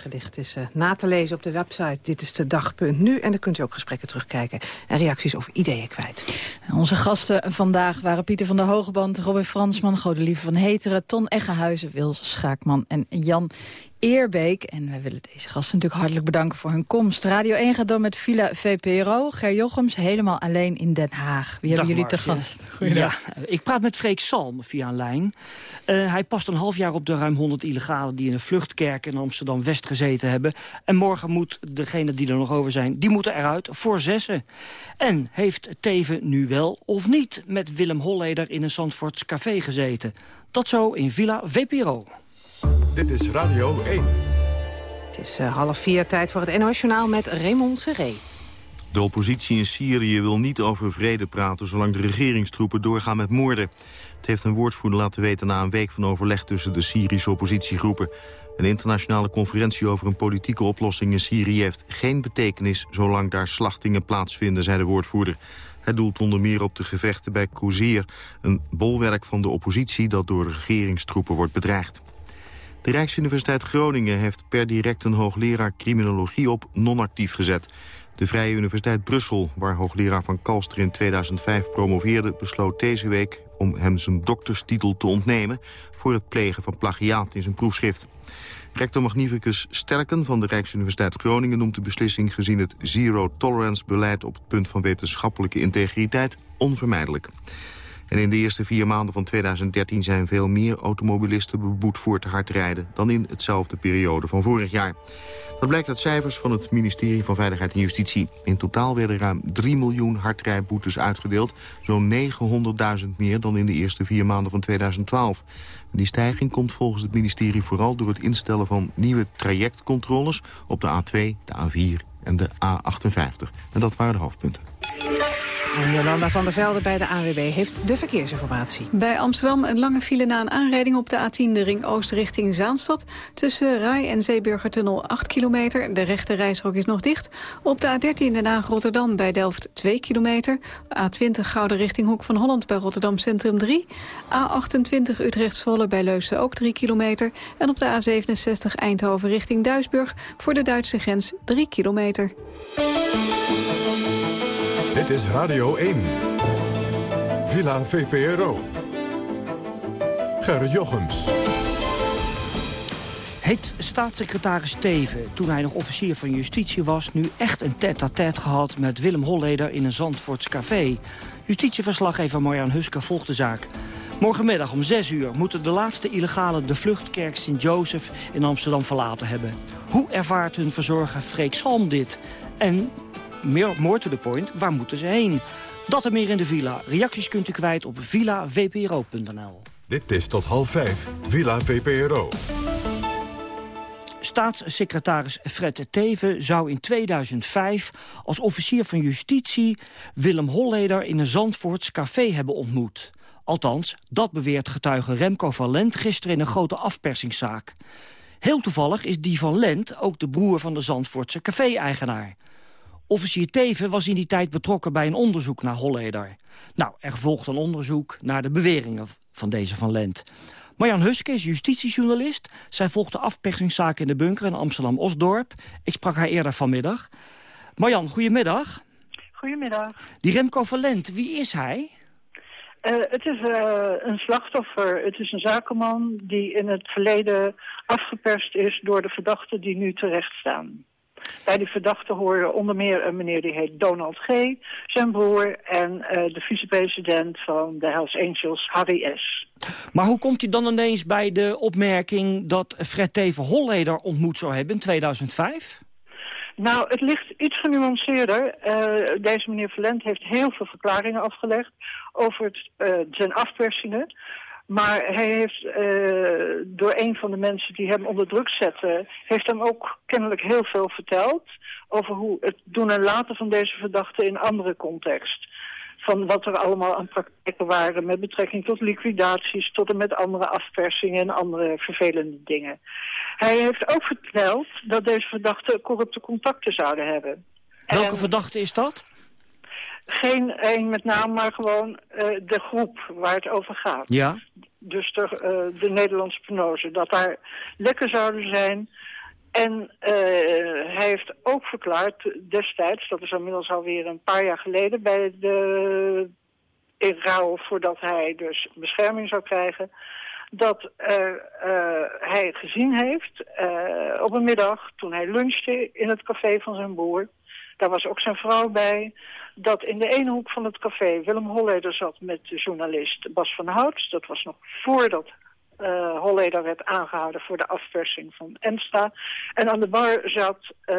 Gedicht is uh, na te lezen op de website Dit is de dag.nu. En dan kunt u ook gesprekken terugkijken en reacties of ideeën kwijt. Onze gasten vandaag waren Pieter van der Hogeband, Robin Fransman, Godelieve van Heteren, Ton Eggenhuizen, Wils Schaakman en Jan Eerbeek. En wij willen deze gasten natuurlijk hartelijk bedanken voor hun komst. Radio 1 gaat door met Villa VPRO. Ger Jochems helemaal alleen in Den Haag. Wie hebben jullie te gast? Ja, ik praat met Freek Salm via een lijn. Uh, hij past een half jaar op de ruim 100 illegalen... die in de vluchtkerk in Amsterdam-West gezeten hebben. En morgen moet degene die er nog over zijn... die moeten eruit voor zessen. En heeft Teven nu wel of niet met Willem Holleder... in een Zandvoorts café gezeten? Dat zo in Villa VPRO. Dit is Radio 1. Het is uh, half vier, tijd voor het NOS-journaal met Raymond Serré. De oppositie in Syrië wil niet over vrede praten... zolang de regeringstroepen doorgaan met moorden. Het heeft een woordvoerder laten weten na een week van overleg... tussen de Syrische oppositiegroepen. Een internationale conferentie over een politieke oplossing in Syrië... heeft geen betekenis zolang daar slachtingen plaatsvinden, zei de woordvoerder. Hij doelt onder meer op de gevechten bij Kouzir... een bolwerk van de oppositie dat door de regeringstroepen wordt bedreigd. De Rijksuniversiteit Groningen heeft per direct een hoogleraar criminologie op non-actief gezet. De Vrije Universiteit Brussel, waar hoogleraar van Kalster in 2005 promoveerde... besloot deze week om hem zijn dokterstitel te ontnemen... voor het plegen van plagiaat in zijn proefschrift. Rector Magnificus Sterken van de Rijksuniversiteit Groningen... noemt de beslissing gezien het zero-tolerance-beleid... op het punt van wetenschappelijke integriteit onvermijdelijk. En in de eerste vier maanden van 2013 zijn veel meer automobilisten beboet voor te hard rijden dan in hetzelfde periode van vorig jaar. Dat blijkt uit cijfers van het ministerie van Veiligheid en Justitie. In totaal werden ruim 3 miljoen hardrijboetes uitgedeeld. Zo'n 900.000 meer dan in de eerste vier maanden van 2012. Die stijging komt volgens het ministerie vooral door het instellen van nieuwe trajectcontroles op de A2, de A4 en de A58. En dat waren de hoofdpunten. Jolanda van der Velde bij de ANWB heeft de verkeersinformatie. Bij Amsterdam een lange file na een aanrijding op de A10 de ring oost richting Zaanstad. Tussen Rai en Zeeburgertunnel 8 kilometer. De rechte reisrook is nog dicht. Op de A13 Den Haag Rotterdam bij Delft 2 kilometer. A20 Gouden richting Hoek van Holland bij Rotterdam Centrum 3. A28 Utrecht Zwolle bij Leusden ook 3 kilometer. En op de A67 Eindhoven richting Duisburg voor de Duitse grens 3 kilometer. Dit is Radio 1. Villa VPRO. Ger Jochems. Heeft staatssecretaris Teven, toen hij nog officier van justitie was... nu echt een tête-à-tête gehad met Willem Holleder in een Zandvoorts café? Justitieverslaggever Marjan Huske volgt de zaak. Morgenmiddag om 6 uur moeten de laatste illegalen de vluchtkerk Sint-Jozef in Amsterdam verlaten hebben. Hoe ervaart hun verzorger Freek Salm dit? En meer, more to the point, waar moeten ze heen? Dat en meer in de villa. Reacties kunt u kwijt op villavpro.nl. Dit is tot half vijf, Villa VPRO. Staatssecretaris Fred Teven zou in 2005 als officier van justitie Willem Holleder in een Zandvoorts café hebben ontmoet. Althans, dat beweert getuige Remco van Lent gisteren in een grote afpersingszaak. Heel toevallig is die van Lent ook de broer van de Zandvoortse café-eigenaar. Officier Teven was in die tijd betrokken bij een onderzoek naar Holleder. Nou, er volgt een onderzoek naar de beweringen van deze van Lent. Marjan Huske is justitiejournalist. Zij volgt de afpersingszaak in de bunker in Amsterdam-Osdorp. Ik sprak haar eerder vanmiddag. Marjan, goedemiddag. Goedemiddag. Die Remco van Lent, wie is hij? Uh, het is uh, een slachtoffer. Het is een zakenman die in het verleden afgeperst is door de verdachten die nu terecht staan. Bij die verdachten horen onder meer een meneer die heet Donald G., zijn broer... en uh, de vicepresident van de Hells Angels, Harry S. Maar hoe komt hij dan ineens bij de opmerking dat Fred Teven Holleder ontmoet zou hebben in 2005? Nou, het ligt iets genuanceerder. Uh, deze meneer Verlent heeft heel veel verklaringen afgelegd over het, uh, zijn afpersingen. Maar hij heeft uh, door een van de mensen die hem onder druk zetten... heeft hem ook kennelijk heel veel verteld... over hoe het doen en laten van deze verdachte in andere context. Van wat er allemaal aan praktijken waren met betrekking tot liquidaties... tot en met andere afpersingen en andere vervelende dingen. Hij heeft ook verteld dat deze verdachten corrupte contacten zouden hebben. Welke en... verdachte is dat? Geen één met naam, maar gewoon uh, de groep waar het over gaat. Ja. Dus de, uh, de Nederlandse penose. Dat daar lekker zouden zijn En uh, hij heeft ook verklaard destijds, dat is inmiddels alweer een paar jaar geleden... bij de in ruil voordat hij dus bescherming zou krijgen... dat hij gezien heeft op een middag toen hij lunchte in het café van zijn broer... daar was ook zijn vrouw bij... dat in de ene hoek van het café Willem Holleder zat met de journalist Bas van Houts. Dat was nog voordat uh, Holleder werd aangehouden voor de afpersing van Ensta. En aan de bar zat uh,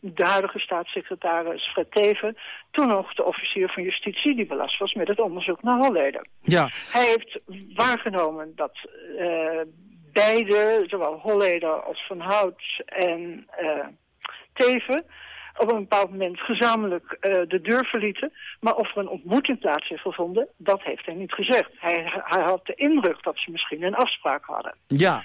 de huidige staatssecretaris Fred Teven... toen nog de officier van justitie die belast was met het onderzoek naar Holleder. Ja. Hij heeft waargenomen dat uh, beide, zowel Holleder als Van Houts en Teven op een bepaald moment gezamenlijk uh, de deur verlieten. Maar of er een ontmoeting plaats heeft gevonden, dat heeft hij niet gezegd. Hij, hij had de indruk dat ze misschien een afspraak hadden. Ja.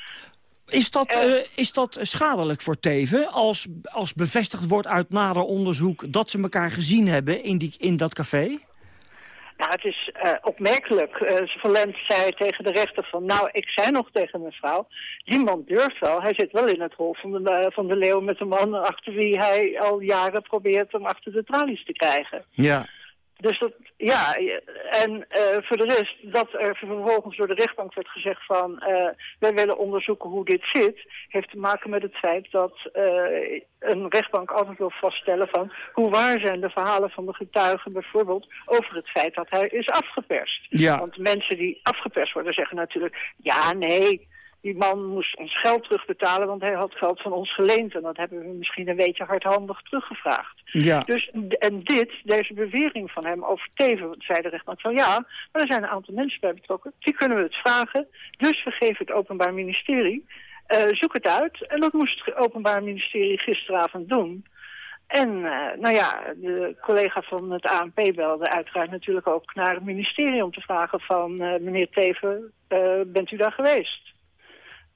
Is dat, uh, is dat schadelijk voor Teven als, als bevestigd wordt uit nader onderzoek... dat ze elkaar gezien hebben in, die, in dat café? Nou, het is uh, opmerkelijk. Uh, zei tegen de rechter van... nou, ik zei nog tegen mijn vrouw... die man durft wel. Hij zit wel in het hol van de, uh, van de leeuw met een man... achter wie hij al jaren probeert om achter de tralies te krijgen. Ja. Dus dat, ja, en uh, voor de rest, dat er vervolgens door de rechtbank werd gezegd van, uh, wij willen onderzoeken hoe dit zit, heeft te maken met het feit dat uh, een rechtbank altijd wil vaststellen van, hoe waar zijn de verhalen van de getuigen bijvoorbeeld over het feit dat hij is afgeperst. Ja. Want mensen die afgeperst worden zeggen natuurlijk, ja, nee, die man moest ons geld terugbetalen, want hij had geld van ons geleend. En dat hebben we misschien een beetje hardhandig teruggevraagd. Ja. Dus, en dit, deze bewering van hem over Teven, zei de rechtbank van ja, maar er zijn een aantal mensen bij betrokken. Die kunnen we het vragen. Dus we geven het Openbaar Ministerie. Uh, zoek het uit. En dat moest het Openbaar Ministerie gisteravond doen. En uh, nou ja, de collega van het ANP belde uiteraard natuurlijk ook naar het ministerie om te vragen van uh, meneer Teven, bent u daar geweest?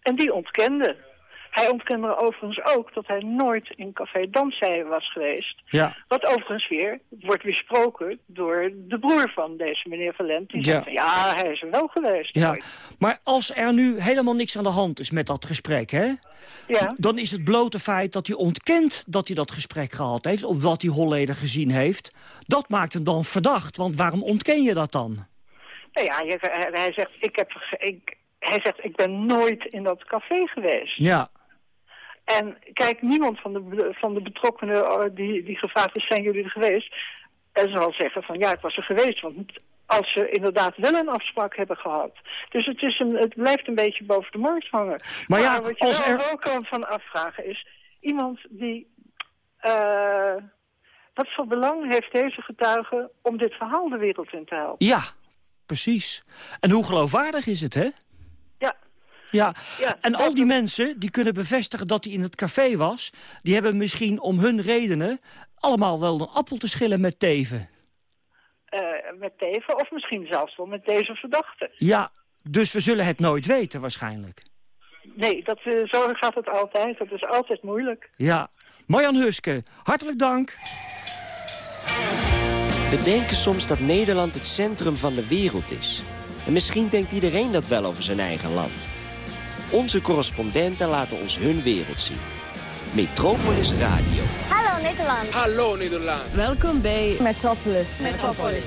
En die ontkende. Hij ontkende overigens ook dat hij nooit in Café Dansij was geweest. Ja. Wat overigens weer wordt weersproken door de broer van deze meneer Valent. Die Ja. zegt ja, hij is er wel geweest. Ja, maar als er nu helemaal niks aan de hand is met dat gesprek, hè? Ja. Dan is het blote feit dat hij ontkent dat hij dat gesprek gehad heeft... of wat hij Holleder gezien heeft, dat maakt hem dan verdacht. Want waarom ontken je dat dan? Nou ja, hij, zegt, ik heb, ik, hij zegt, ik ben nooit in dat café geweest. Ja, En kijk, niemand van de, van de betrokkenen eh, die, die gevraagd is, zijn jullie er geweest? En zal zeggen van, ja, ik was er geweest. Want als ze inderdaad wel een afspraak hebben gehad. Dus het, is een, het blijft een beetje boven de markt hangen. Maar ja, wat je als er- wel kan van afvragen is... iemand die... eh, wat voor belang heeft deze getuige om dit verhaal de wereld in te helpen? ja, precies. En hoe geloofwaardig is het, hè? Ja. En al die mensen die kunnen bevestigen dat hij in het café was... die hebben misschien om hun redenen allemaal wel een appel te schillen met Teven. eh, met Teven of misschien zelfs wel met deze verdachte. Ja, dus we zullen het nooit weten waarschijnlijk. Nee, dat, eh, zo gaat het altijd. Dat is altijd moeilijk. Ja, Marjan Huske, hartelijk dank. We denken soms dat Nederland het centrum van de wereld is. En misschien denkt iedereen dat wel over zijn eigen land. Onze correspondenten laten ons hun wereld zien. Metropolis Radio. Hallo Nederland. Hallo Nederland. Welkom bij Metropolis. Metropolis.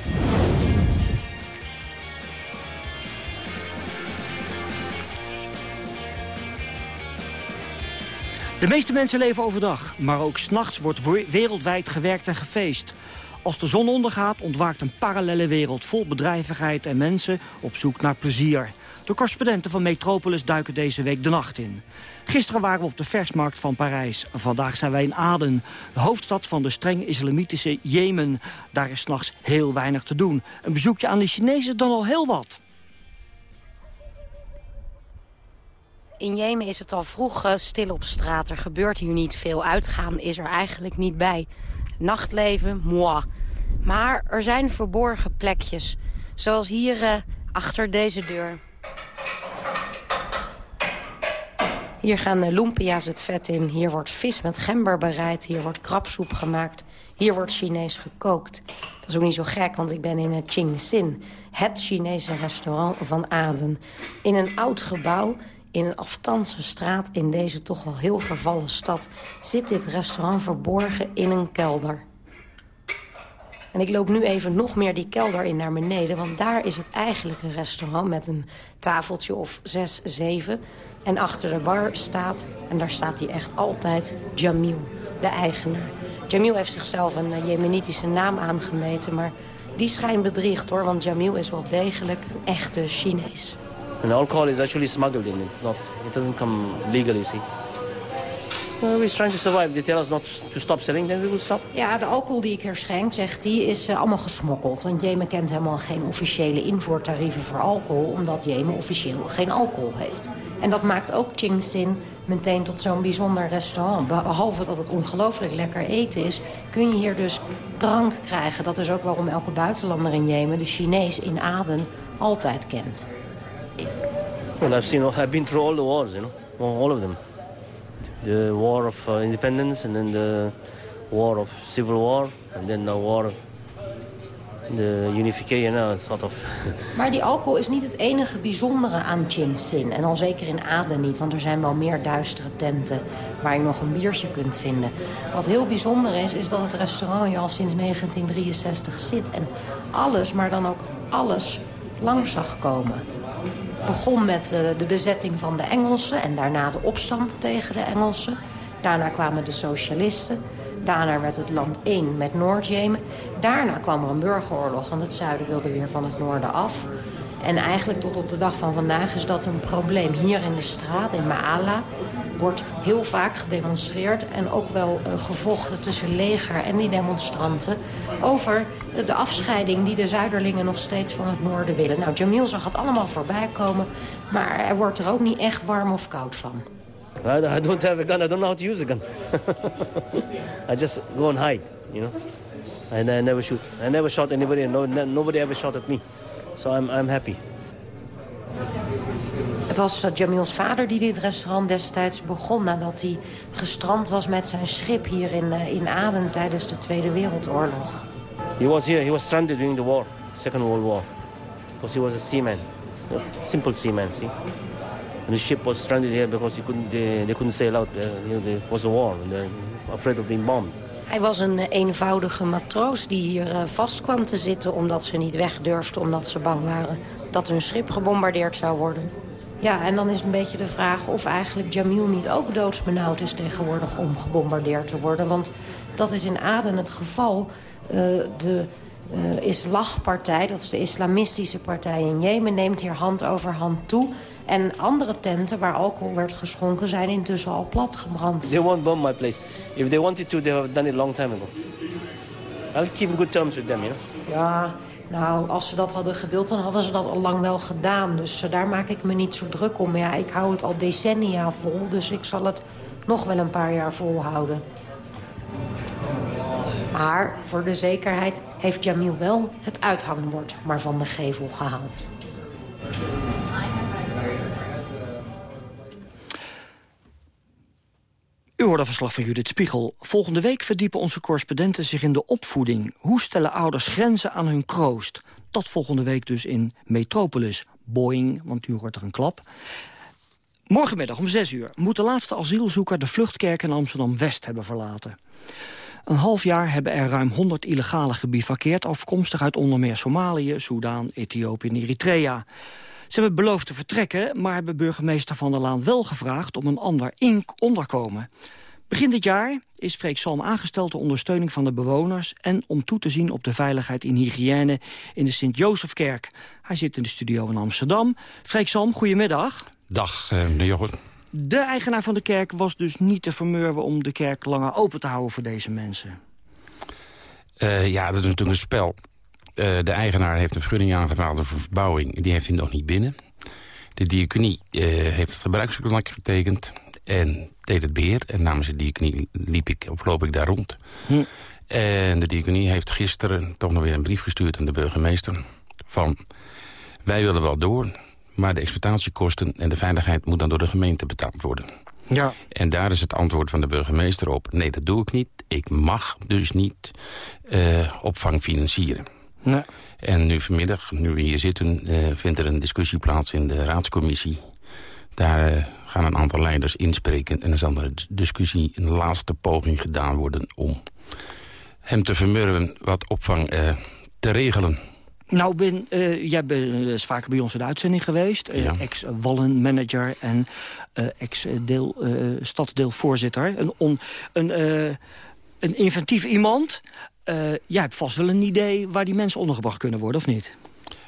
De meeste mensen leven overdag, maar ook s'nachts wordt wo- wereldwijd gewerkt en gefeest. Als de zon ondergaat ontwaakt een parallele wereld vol bedrijvigheid en mensen op zoek naar plezier. De correspondenten van Metropolis duiken deze week de nacht in. Gisteren waren we op de versmarkt van Parijs. Vandaag zijn wij in Aden, de hoofdstad van de streng islamitische Jemen. Daar is s'nachts heel weinig te doen. Een bezoekje aan de Chinezen dan al heel wat. In Jemen is het al vroeg eh, stil op straat. Er gebeurt hier niet veel. Uitgaan is er eigenlijk niet bij. Nachtleven, moi. Maar er zijn verborgen plekjes. Zoals hier eh, achter deze deur. Hier gaan de lumpia's het vet in. Hier wordt vis met gember bereid. Hier wordt krabsoep gemaakt. Hier wordt Chinees gekookt. Dat is ook niet zo gek, want ik ben in het Ching Sin. Het Chinese restaurant van Aden. In een oud gebouw In een aftanse straat in deze toch wel heel vervallen stad... zit dit restaurant verborgen in een kelder. En ik loop nu even nog meer die kelder in naar beneden... want daar is het eigenlijk een restaurant met een tafeltje of zes, zeven... En achter de bar staat, en daar staat hij echt altijd, Jamil, de eigenaar. Jamil heeft zichzelf een uh, jemenitische naam aangemeten, maar die schijnt bedriegt hoor, want Jamil is wel degelijk een echte Chinees. And alcohol is actually smuggled in. It's not, it doesn't come legally, see. Well, we're trying to survive. They tell us not to stop selling, then we will stop. Ja, de alcohol die ik hier schenk, zegt hij, is uh, allemaal gesmokkeld. Want Jemen kent helemaal geen officiële invoertarieven voor alcohol... omdat Jemen officieel geen alcohol heeft. En dat maakt ook Ching Sin meteen tot zo'n bijzonder restaurant. Behalve dat het ongelooflijk lekker eten is... kun je hier dus drank krijgen. Dat is ook waarom elke buitenlander in Jemen... de Chinees in Aden altijd kent. Well, I've seen, I've been through all the wars, you know, all of them. The war of uh, independence, and then the war of civil war, and then the war the unification, uh, sort of. Maar die alcohol is niet het enige bijzondere aan Ching Sin. En al zeker in Aden niet, want er zijn wel meer duistere tenten... waar je nog een biertje kunt vinden. Wat heel bijzonder is, is dat het restaurant hier al sinds 1963 zit. En alles, maar dan ook alles, langs zag komen begon met de bezetting van de Engelsen... en daarna de opstand tegen de Engelsen. Daarna kwamen de socialisten. Daarna werd het land één met Noord-Jemen. Daarna kwam er een burgeroorlog, want het zuiden wilde weer van het noorden af. En eigenlijk tot op de dag van vandaag is dat een probleem. Hier in de straat, in Maala, wordt heel vaak gedemonstreerd... en ook wel uh, gevochten tussen leger en die demonstranten... over de afscheiding die de Zuiderlingen nog steeds van het noorden willen. Nou, Jamil zag het allemaal voorbij komen... maar hij wordt er ook niet echt warm of koud van. I don't have a gun. I don't know how to use a gun. I just go and hide, you know. And I never shoot. I never shot anybody, and no, nobody ever shot at me. So I'm, I'm happy. Het was uh, Jamil's vader die dit restaurant destijds begon... nadat hij gestrand was met zijn schip hier in, uh, in Aden tijdens de Tweede Wereldoorlog. He was here. He was stranded during the war, Second World War. Because he was a seaman. A simple seaman, see. And the ship was stranded here because he couldn't, they, they couldn't sail out. Uh, you know, there was a war. And they're afraid of being bombed. Hij was een eenvoudige matroos die hier uh, vast kwam te zitten... omdat ze niet weg durfden, omdat ze bang waren dat hun schip gebombardeerd zou worden. Ja, en dan is een beetje de vraag of eigenlijk Jamil niet ook doodsbenauwd is tegenwoordig om gebombardeerd te worden. Want dat is in Aden het geval. Uh, de uh, Islah-partij, dat is de islamistische partij in Jemen, neemt hier hand over hand toe. En andere tenten waar alcohol werd geschonken zijn intussen al platgebrand. They won't bomb my place. If they wanted to, they have done it long time ago. I'll keep good terms with them, you know. Ja, nou, als ze dat hadden gewild, dan hadden ze dat al lang wel gedaan. Dus uh, daar maak ik me niet zo druk om. Ja, ik hou het al decennia vol, dus ik zal het nog wel een paar jaar volhouden. Maar voor de zekerheid heeft Jamil wel het uithangbord maar van de gevel gehaald. Verslag van Judith Spiegel. Volgende week verdiepen onze correspondenten zich in de opvoeding. Hoe stellen ouders grenzen aan hun kroost? Dat volgende week dus in Metropolis. Boeing, want u hoort er een klap. Morgenmiddag om 6 uur moet de laatste asielzoeker... de vluchtkerk in Amsterdam-West hebben verlaten. Een half jaar hebben er ruim 100 illegale gebivakkeerd... afkomstig uit onder meer Somalië, Soudaan, Ethiopië en Eritrea. Ze hebben beloofd te vertrekken, maar hebben burgemeester Van der Laan wel gevraagd om een ander onderkomen. Begin dit jaar is Freek Salm aangesteld ter ondersteuning van de bewoners... en om toe te zien op de veiligheid en hygiëne in de Sint-Jozefkerk. Hij zit in de studio in Amsterdam. Freek Salm, goedemiddag. Dag, eh, meneer Jochert. De eigenaar van de kerk was dus niet te vermurwen om de kerk langer open te houden voor deze mensen. Uh, ja, dat is natuurlijk een spel. Uh, de eigenaar heeft een vergunning aangevraagd voor verbouwing. Die heeft hij nog niet binnen. De diaconie uh, heeft het gebruiksvergunning getekend en deed het beheer. En namens de diaconie liep ik, of loop ik daar rond. Hm. En de diaconie heeft gisteren toch nog weer een brief gestuurd aan de burgemeester. Van, wij willen wel door, maar de exploitatiekosten en de veiligheid moet dan door de gemeente betaald worden. Ja. En daar is het antwoord van de burgemeester op. Nee, dat doe ik niet. Ik mag dus niet uh, opvang financieren. Nee. En nu vanmiddag, nu we hier zitten, uh, vindt er een discussie plaats in de raadscommissie. Daar uh, gaan een aantal leiders inspreken... en er zal een discussie de laatste poging gedaan worden... om hem te vermurwen wat opvang uh, te regelen. Nou, ben, uh, jij bent dus vaker bij ons in de uitzending geweest. Uh. Ex-Wallen-manager en uh, ex-stadsdeelvoorzitter. Een, on, een, een inventief iemand. jij hebt vast wel een idee waar die mensen ondergebracht kunnen worden, of niet?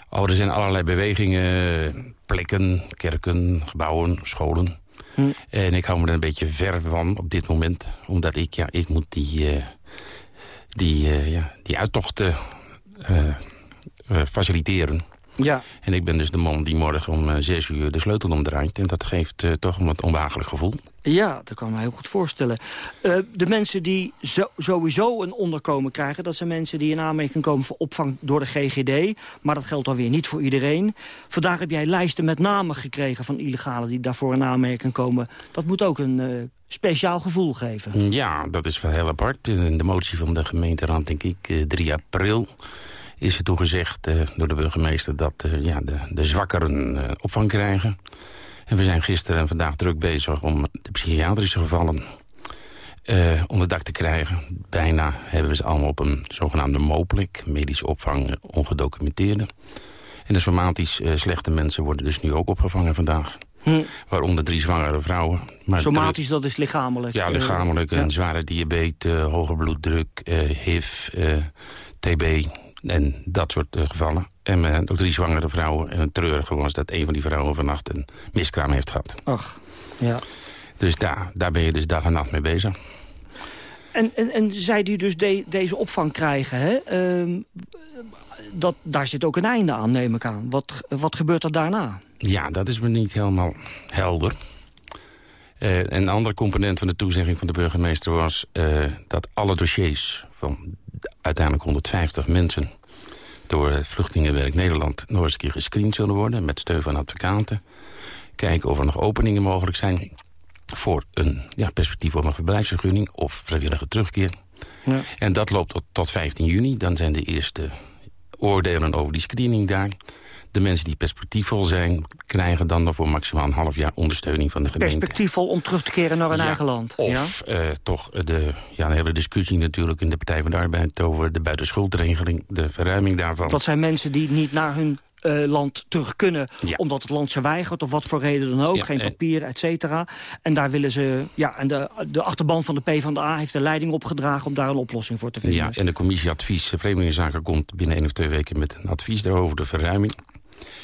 Oh, er zijn allerlei bewegingen, plekken, kerken, gebouwen, scholen. Hm. En ik hou me er een beetje ver van op dit moment. Omdat ik, ja, ik moet die, uh, die, uh, ja, die uittochten uh, faciliteren. Ja. En ik ben dus de man die morgen om uh, zes uur de sleutel omdraait. En dat geeft uh, toch een wat onbehagelijk gevoel. Ja, dat kan me heel goed voorstellen. Uh, de mensen die zo, sowieso een onderkomen krijgen... dat zijn mensen die in aanmerking komen voor opvang door de GGD. Maar dat geldt dan weer niet voor iedereen. Vandaag heb jij lijsten met namen gekregen van illegalen... die daarvoor in aanmerking komen. Dat moet ook een speciaal gevoel geven. Ja, dat is wel heel apart. De motie van de gemeenteraad, denk ik, 3 april is er toegezegd uh, door de burgemeester dat uh, ja, de, de zwakkeren uh, opvang krijgen. En we zijn gisteren en vandaag druk bezig om de psychiatrische gevallen onder dak te krijgen. Bijna hebben we ze allemaal op een zogenaamde MOPLIC, medische opvang ongedocumenteerde. En de somatisch slechte mensen worden dus nu ook opgevangen vandaag. Hm. Waaronder drie zwangere vrouwen. Maar Somatisch, dat is lichamelijk? Ja, lichamelijk. Een zware diabetes, hoge bloeddruk, HIV, TB, en dat soort uh, gevallen. En uh, ook drie zwangere vrouwen. En het treurige was dat een van die vrouwen vannacht een miskraam heeft gehad. Ach, ja. Dus daar, daar ben je dus dag en nacht mee bezig. En, en, en zij die dus de, deze opvang krijgen, hè, uh, dat, daar zit ook een einde aan, neem ik aan. Wat, wat gebeurt er daarna? Ja, dat is me niet helemaal helder. Uh, een andere component van de toezegging van de burgemeester was... Uh, dat alle dossiers van uiteindelijk 150 mensen... door het Vluchtelingenwerk Nederland nog eens een keer gescreend zullen worden... met steun van advocaten. Kijken of er nog openingen mogelijk zijn... voor een ja, perspectief op een verblijfsvergunning of vrijwillige terugkeer. Ja. En dat loopt tot, tot 15 juni. Dan zijn de eerste oordelen over die screening daar. De mensen die perspectiefvol zijn... krijgen dan nog voor maximaal een half jaar ondersteuning van de gemeente. Perspectiefvol om terug te keren naar hun ja, eigen land? Of ja? uh, toch de, ja, een hele discussie natuurlijk in de Partij van de Arbeid... over de buitenschuldregeling, de verruiming daarvan. Dat zijn mensen die niet naar hun uh, land terug kunnen... Ja. omdat het land ze weigert, of wat voor reden dan ook. Ja, geen papieren, et cetera. En daar willen ze... Ja, en de, de achterban van de PvdA heeft de leiding opgedragen... om daar een oplossing voor te vinden. Ja, en de commissie advies Vreemdelingenzaken komt binnen één of twee weken... met een advies daarover, de verruiming.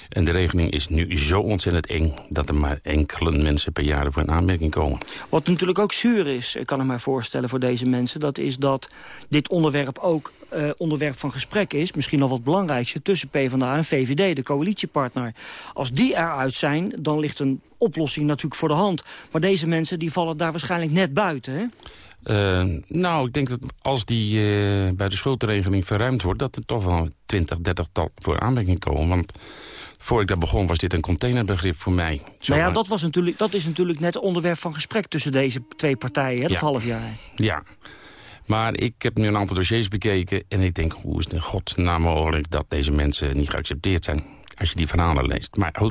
En de regeling is nu zo ontzettend eng... dat er maar enkele mensen per jaar voor een aanmerking komen. Wat natuurlijk ook zuur is, kan ik mij voorstellen voor deze mensen... dat is dat dit onderwerp ook uh, onderwerp van gesprek is... misschien nog wat belangrijkste, tussen PvdA en VVD, de coalitiepartner. Als die eruit zijn, dan ligt een oplossing natuurlijk voor de hand. Maar deze mensen die vallen daar waarschijnlijk net buiten, hè? Uh, nou, ik denk dat als die uh, bij de schuldregeling verruimd wordt... dat er toch wel 20, 30 tal voor aanmerking komen. Want voor ik daar begon was dit een containerbegrip voor mij. Zo nou ja, dat, was natuurlijk, dat is natuurlijk net onderwerp van gesprek tussen deze twee partijen, hè, dat ja. half jaar. Ja, maar ik heb nu een aantal dossiers bekeken en ik denk, hoe is het in godsnaam mogelijk dat deze mensen niet geaccepteerd zijn? Als je die verhalen leest. Maar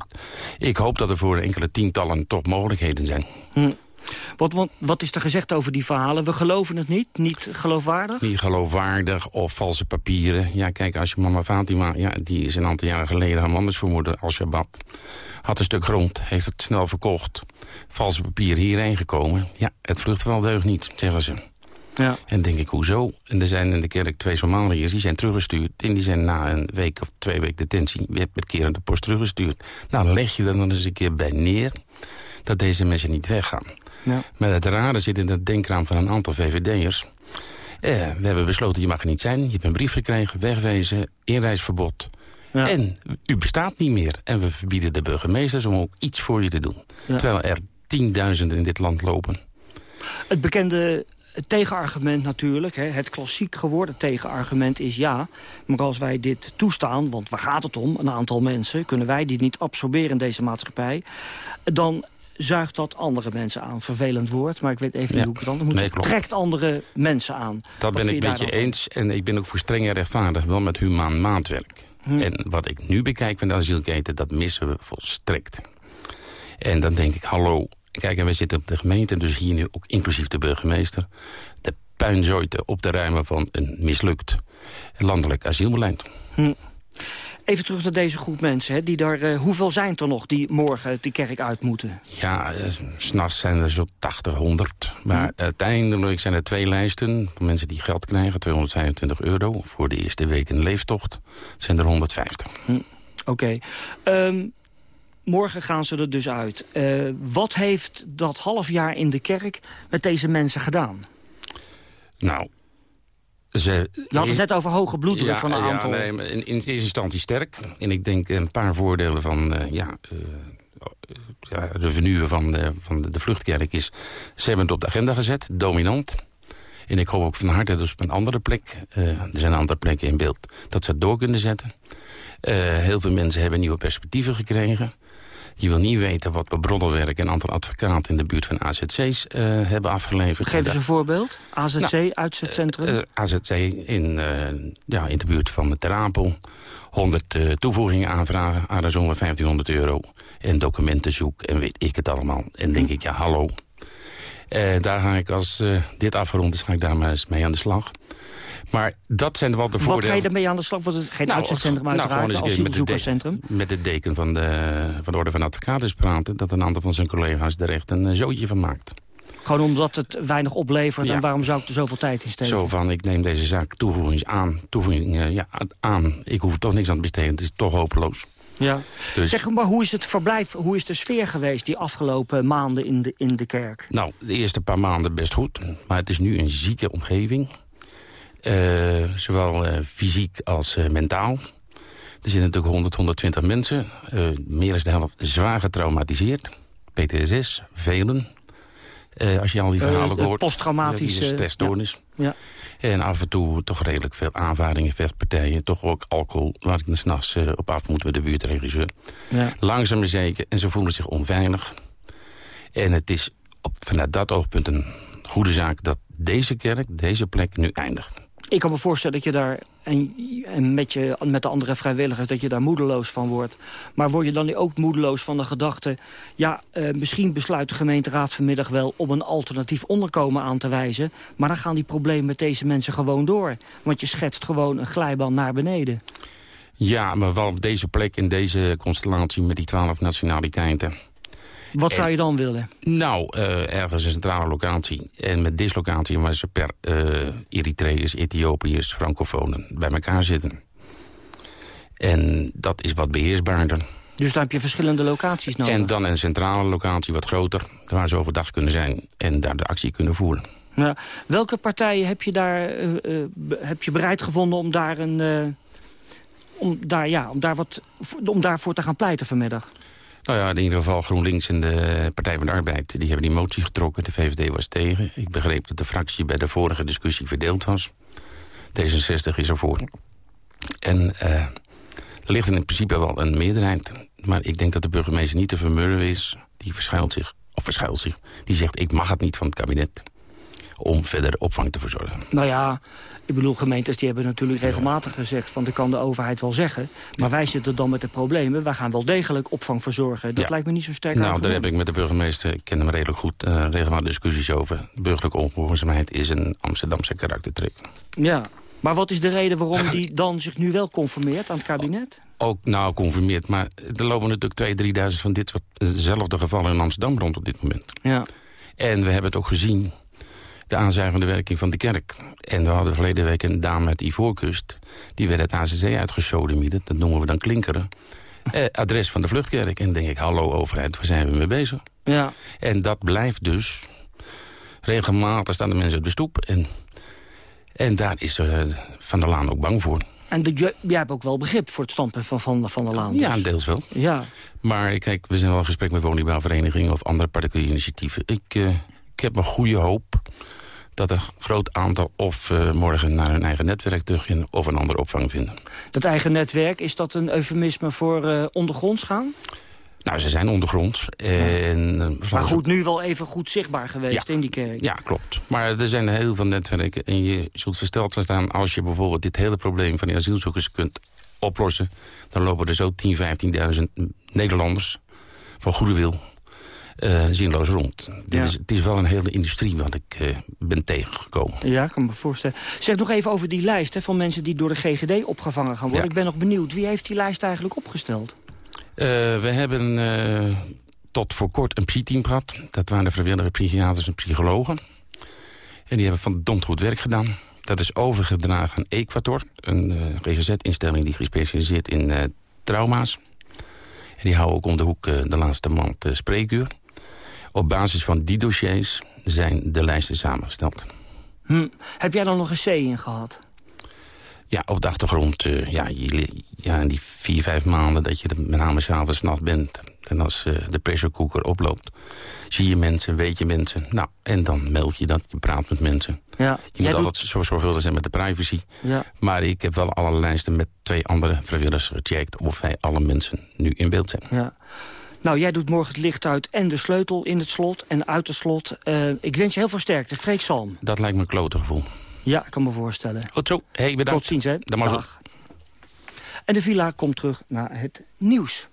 ik hoop dat er voor enkele tientallen toch mogelijkheden zijn. Hm. Wat, wat, wat, is er gezegd over die verhalen? We geloven het niet? Niet geloofwaardig? Niet geloofwaardig of valse papieren. Ja, kijk, als je mama Fatima... Ja, die is een aantal jaren geleden haar man is vermoeden als Shabab. Had een stuk grond, heeft het snel verkocht. Valse papieren hierheen gekomen. Ja, het vluchtverhaal deugt niet, zeggen ze. Ja. En denk ik, hoezo? En er zijn in de kerk twee Somaliërs, die zijn teruggestuurd. En die zijn na een week of twee weken detentie met keer aan de post teruggestuurd. Nou, leg je er dan eens een keer bij neer dat deze mensen niet weggaan. Ja. Maar het rare zit in het denkraam van een aantal VVD'ers. Eh, we hebben besloten, je mag er niet zijn. Je hebt een brief gekregen, wegwezen, inreisverbod. Ja. En u bestaat niet meer. En we verbieden de burgemeesters om ook iets voor je te doen. Ja. Terwijl er tienduizenden in dit land lopen. Het bekende tegenargument natuurlijk, hè, het klassiek geworden tegenargument is ja. Maar als wij dit toestaan, want waar gaat het om? Een aantal mensen, kunnen wij dit niet absorberen in deze maatschappij? Dan zuigt dat andere mensen aan. Vervelend woord, maar ik weet even niet hoe ik het dan moet. Nee, trekt andere mensen aan. Dat wat ben ik met je eens. En ik ben ook voor strenger rechtvaardig, wel met humaan maatwerk. Hm. En wat ik nu bekijk van de asielketen, dat missen we volstrekt. En dan denk ik, hallo, kijk, en wij zitten op de gemeente... dus hier nu ook inclusief de burgemeester... de puinzooi op de ruimen van een mislukt landelijk asielbeleid. Hm. Even terug naar deze groep mensen. Hè, die daar, uh, hoeveel zijn er nog die morgen die kerk uit moeten? Ja, uh, s'nachts zijn er zo 80, 100. Maar hm. uiteindelijk zijn er twee lijsten. Van mensen die geld krijgen, 225 euro. Voor de eerste week een leeftocht zijn er 150. Hm. Oké. Okay. Um, ehm, morgen gaan ze er dus uit. Uh, wat heeft dat half jaar in de kerk met deze mensen gedaan? Nou, ze, je had het net over hoge bloeddruk van een aantal. Ja, nee, in, in eerste instantie sterk. En ik denk een paar voordelen van uh, ja, uh, ja, revenue van de, van de, vluchtkerk is... ze hebben het op de agenda gezet, dominant. En ik hoop ook van harte dus op een andere plek... Uh, er zijn andere plekken in beeld, dat ze het door kunnen zetten. heel veel mensen hebben nieuwe perspectieven gekregen. Je wil niet weten wat we Broddelwerk en een aantal advocaten in de buurt van AZC's uh, hebben afgeleverd. Geef eens een voorbeeld. AZC, nou, uitzetcentrum? Uh, uh, AZC in, ja, in de buurt van de Terapel. 100 toevoegingen aanvragen, aan de zo'n 1500 euro. En documentenzoek en weet ik het allemaal. En denk ik, ja, hallo. daar ga ik als dit afgerond is, ga ik daar maar eens mee aan de slag. Maar dat zijn wel de voordelen. Wat ga je ermee aan de slag? Was het geen nou, uitzetcentrum nou, uiteraard, nou, als asielzoekerscentrum? Met de deken van de, van de Orde van Advocaten praten... dat een aantal van zijn collega's er echt een zootje van maakt. Gewoon omdat het weinig oplevert en waarom zou ik er zoveel tijd in steken? Zo van, ik neem deze zaak toevoegings aan. Toevoeging, uh, ja, aan. Ik hoef toch niks aan te besteden, het is toch hopeloos. Ja. Dus... Zeg maar, hoe is het verblijf, hoe is de sfeer geweest die afgelopen maanden in de, in de kerk? Nou, de eerste paar maanden best goed. Maar het is nu een zieke omgeving. Uh, zowel uh, fysiek als uh, mentaal. Er zitten natuurlijk 100, 120 mensen. meer dan de helft zwaar getraumatiseerd. PTSS, velen. als je al die verhalen hoort. Posttraumatische... stressstoornis. Ja. ja. En af en toe toch redelijk veel aanvaringen, vechtpartijen. Toch ook alcohol, waar ik dan s'nachts op af moet met de buurtregisseur. Ja. Langzaam maar zeker. En ze voelen zich onveilig. En het is op, vanuit dat oogpunt een goede zaak dat deze kerk, deze plek nu eindigt. Ik kan me voorstellen dat je daar, en, met, je, met de andere vrijwilligers... dat je daar moedeloos van wordt. Maar word je dan ook moedeloos van de gedachte... ja, uh, misschien besluit de gemeenteraad vanmiddag wel... om een alternatief onderkomen aan te wijzen... maar dan gaan die problemen met deze mensen gewoon door. Want je schetst gewoon een glijbaan naar beneden. Ja, maar wel op deze plek, in deze constellatie... met die twaalf nationaliteiten... Wat zou je dan willen? Nou, uh, ergens een centrale locatie. En met dislocatie waar ze per uh, Eritreërs, Ethiopiërs, Francofonen bij elkaar zitten. En dat is wat beheersbaarder. Dus dan heb je verschillende locaties nodig? En dan een centrale locatie wat groter, waar ze overdag kunnen zijn... en daar de actie kunnen voeren. Welke partijen heb je, daar, uh, heb je bereid gevonden om daar, een, om, daar, ja, om, daar wat, om daarvoor te gaan pleiten vanmiddag? Nou ja, in ieder geval GroenLinks en de Partij van de Arbeid... die hebben die motie getrokken. De VVD was tegen. Ik begreep dat de fractie bij de vorige discussie verdeeld was. D66 is ervoor. En uh, er ligt in principe wel een meerderheid. Maar ik denk dat de burgemeester niet te vermurwen is. Die verschuilt zich, of verschuilt zich. Die zegt, ik mag het niet van het kabinet om verder opvang te verzorgen. Nou ja, ik bedoel, gemeentes die hebben natuurlijk regelmatig gezegd... van dat kan de overheid wel zeggen. Maar wij zitten dan met de problemen. Wij gaan wel degelijk opvang verzorgen. Dat lijkt me niet zo sterk Nou, daar heb ik met de burgemeester, ik ken hem redelijk goed... Uh, regelmatig discussies over. Burgerlijke ongehoorzaamheid is een Amsterdamse karaktertrek. Ja, maar wat is de reden waarom die dan zich nu wel conformeert aan het kabinet? Ook, nou, conformeert. Maar er lopen natuurlijk 2.000, 3.000 van dit soortzelfde gevallen in Amsterdam rond op dit moment. Ja. En we hebben het ook gezien de aanzuigende werking van de kerk. En we hadden verleden week een dame uit Ivoorkust... die werd het ACC uitgesodemieterd, dat noemen we dan klinkeren. Eh, adres van de vluchtkerk. En dan denk ik, hallo overheid, waar zijn we mee bezig? Ja. En dat blijft dus... Regelmatig staan de mensen op de stoep. En, en daar is uh, Van der Laan ook bang voor. En de, jij hebt ook wel begrip voor het standpunt van Van, van der Laan. Ja, dus. deels wel. Ja. Maar kijk, we zijn wel in gesprek met woningbouwverenigingen... of andere particuliere initiatieven. Ik, uh, ik heb een goede hoop dat een groot aantal of uh, morgen naar hun eigen netwerk teruggaan... of een andere opvang vinden. Dat eigen netwerk, is dat een eufemisme voor uh, ondergronds gaan? Nou, ze zijn ondergronds. En, eh, maar goed, nu wel even goed zichtbaar geweest in die kerk. Ja, klopt. Maar er zijn heel veel netwerken. En je zult versteld staan als je bijvoorbeeld dit hele probleem van die asielzoekers kunt oplossen. Dan lopen er zo 10.000, 15.000 Nederlanders van goede wil uh, zinloos rond. Dit is, het is wel een hele industrie wat ik uh, ben tegengekomen. Ja, ik kan me voorstellen. Zeg nog even over die lijst hè, van mensen die door de GGD opgevangen gaan worden. Ik ben nog benieuwd, wie heeft die lijst eigenlijk opgesteld? Uh, we hebben tot voor kort een psy-team gehad. Dat waren de vrijwillige psychiaters en psychologen. En die hebben van dom goed werk gedaan. Dat is overgedragen aan Equator, een GGZ-instelling die gespecialiseerd in trauma's. En die houden ook om de hoek de laatste maand spreekuur. Op basis van die dossiers zijn de lijsten samengesteld. Hm. Heb jij dan nog een C in gehad? Ja, op de achtergrond, ja, je, ja, in die vier, vijf maanden dat je met name s'avonds nacht bent... en als de pressure cooker oploopt, zie je mensen, weet je mensen. Nou, en dan meld je dat, je praat met mensen. Ja, je moet altijd zo zorgvuldig zijn met de privacy. Ja. Maar ik heb wel alle lijsten met twee andere vrijwilligers gecheckt... of wij alle mensen nu in beeld zijn. Ja. Nou, jij doet morgen het licht uit en de sleutel in het slot en uit het slot. Uh, ik wens je heel veel sterkte. Freek Salm. Dat lijkt me een klote gevoel. Ja, ik kan me voorstellen. Goed zo. Hey, bedankt. Tot ziens, hè. Dag. En de villa komt terug naar het nieuws.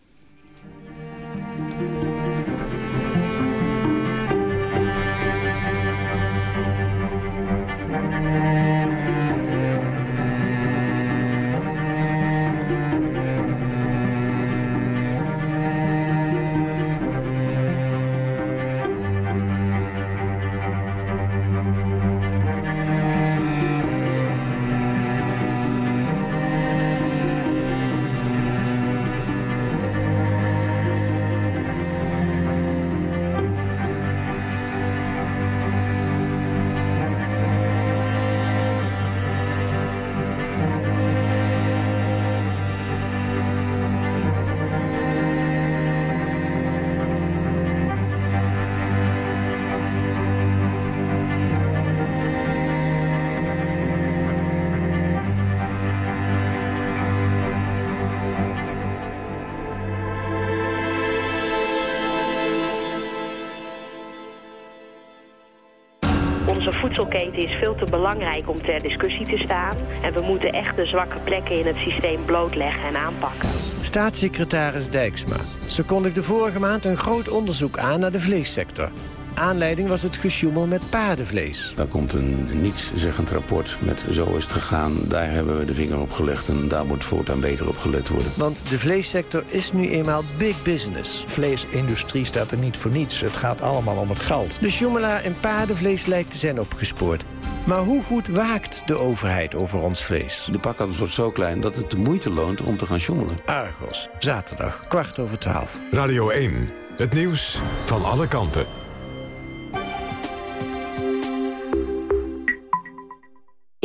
Voedselketen is veel te belangrijk om ter discussie te staan. En we moeten echt de zwakke plekken in het systeem blootleggen en aanpakken. Staatssecretaris Dijksma. Ze kondigde vorige maand een groot onderzoek aan naar de vleessector. Aanleiding was het gesjoemel met paardenvlees. Daar komt een nietszeggend rapport met zo is het gegaan. Daar hebben we de vinger op gelegd en daar moet voortaan beter op gelet worden. Want de vleessector is nu eenmaal big business. Vleesindustrie staat er niet voor niets. Het gaat allemaal om het geld. De sjoemelaar in paardenvlees lijkt te zijn opgespoord. Maar hoe goed waakt de overheid over ons vlees? De pakkans wordt zo klein dat het de moeite loont om te gaan sjoemelen. Argos, zaterdag, kwart over twaalf. Radio 1, het nieuws van alle kanten.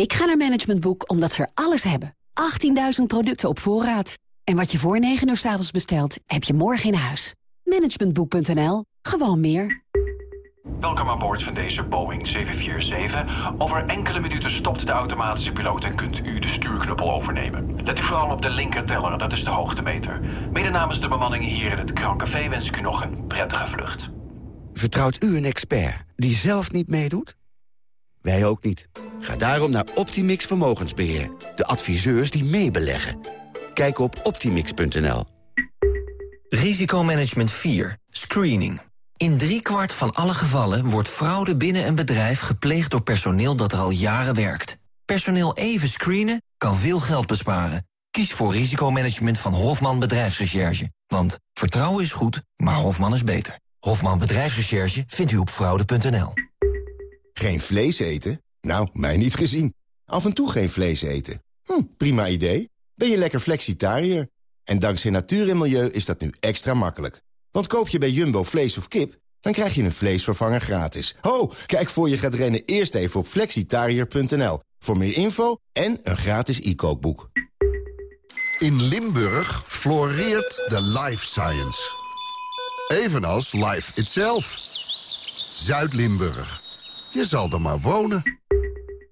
Ik ga naar Management Boek omdat ze er alles hebben. 18.000 producten op voorraad. En wat je voor 9 uur s avonds bestelt, heb je morgen in huis. Managementboek.nl. Gewoon meer. Welkom aan boord van deze Boeing 747. Over enkele minuten stopt de automatische piloot en kunt u de stuurknuppel overnemen. Let u vooral op de linkerteller, dat is de hoogtemeter. Mede namens de bemanning hier in het Krancafé wens ik u nog een prettige vlucht. Vertrouwt u een expert die zelf niet meedoet? Wij ook niet. Ga daarom naar Optimix Vermogensbeheer. De adviseurs die meebeleggen. Kijk op optimix.nl. Risicomanagement 4. Screening. In driekwart van alle gevallen wordt fraude binnen een bedrijf gepleegd door personeel dat er al jaren werkt. Personeel even screenen kan veel geld besparen. Kies voor risicomanagement van Hofman Bedrijfsrecherche. Want vertrouwen is goed, maar Hofman is beter. Hofman Bedrijfsrecherche vindt u op fraude.nl. Geen vlees eten? Nou, mij niet gezien. Af en toe geen vlees eten. Hm, prima idee. Ben je lekker flexitariër? En dankzij natuur en milieu is dat nu extra makkelijk. Want koop je bij Jumbo vlees of kip, dan krijg je een vleesvervanger gratis. Ho, kijk voor je gaat rennen eerst even op flexitariër.nl. Voor meer info en een gratis e-kookboek. In Limburg floreert de life science. Evenals life itself. Zuid-Limburg. Je zal er maar wonen.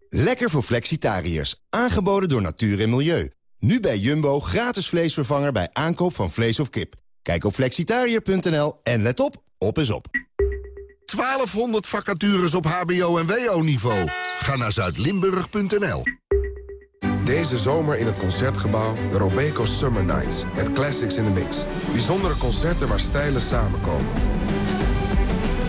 Lekker voor flexitariërs. Aangeboden door natuur en milieu. Nu bij Jumbo gratis vleesvervanger bij aankoop van vlees of kip. Kijk op flexitariër.nl en let op, op is op. 1200 vacatures op hbo- en wo-niveau. Ga naar zuidlimburg.nl. Deze zomer in het Concertgebouw de Robeco Summer Nights. Met classics in the mix. Bijzondere concerten waar stijlen samenkomen.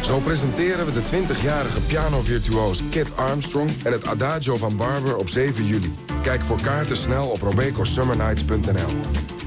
Zo presenteren we de 20-jarige pianovirtuoos Kit Armstrong... en het Adagio van Barber op 7 juli. Kijk voor kaarten snel op robecosummernights.nl.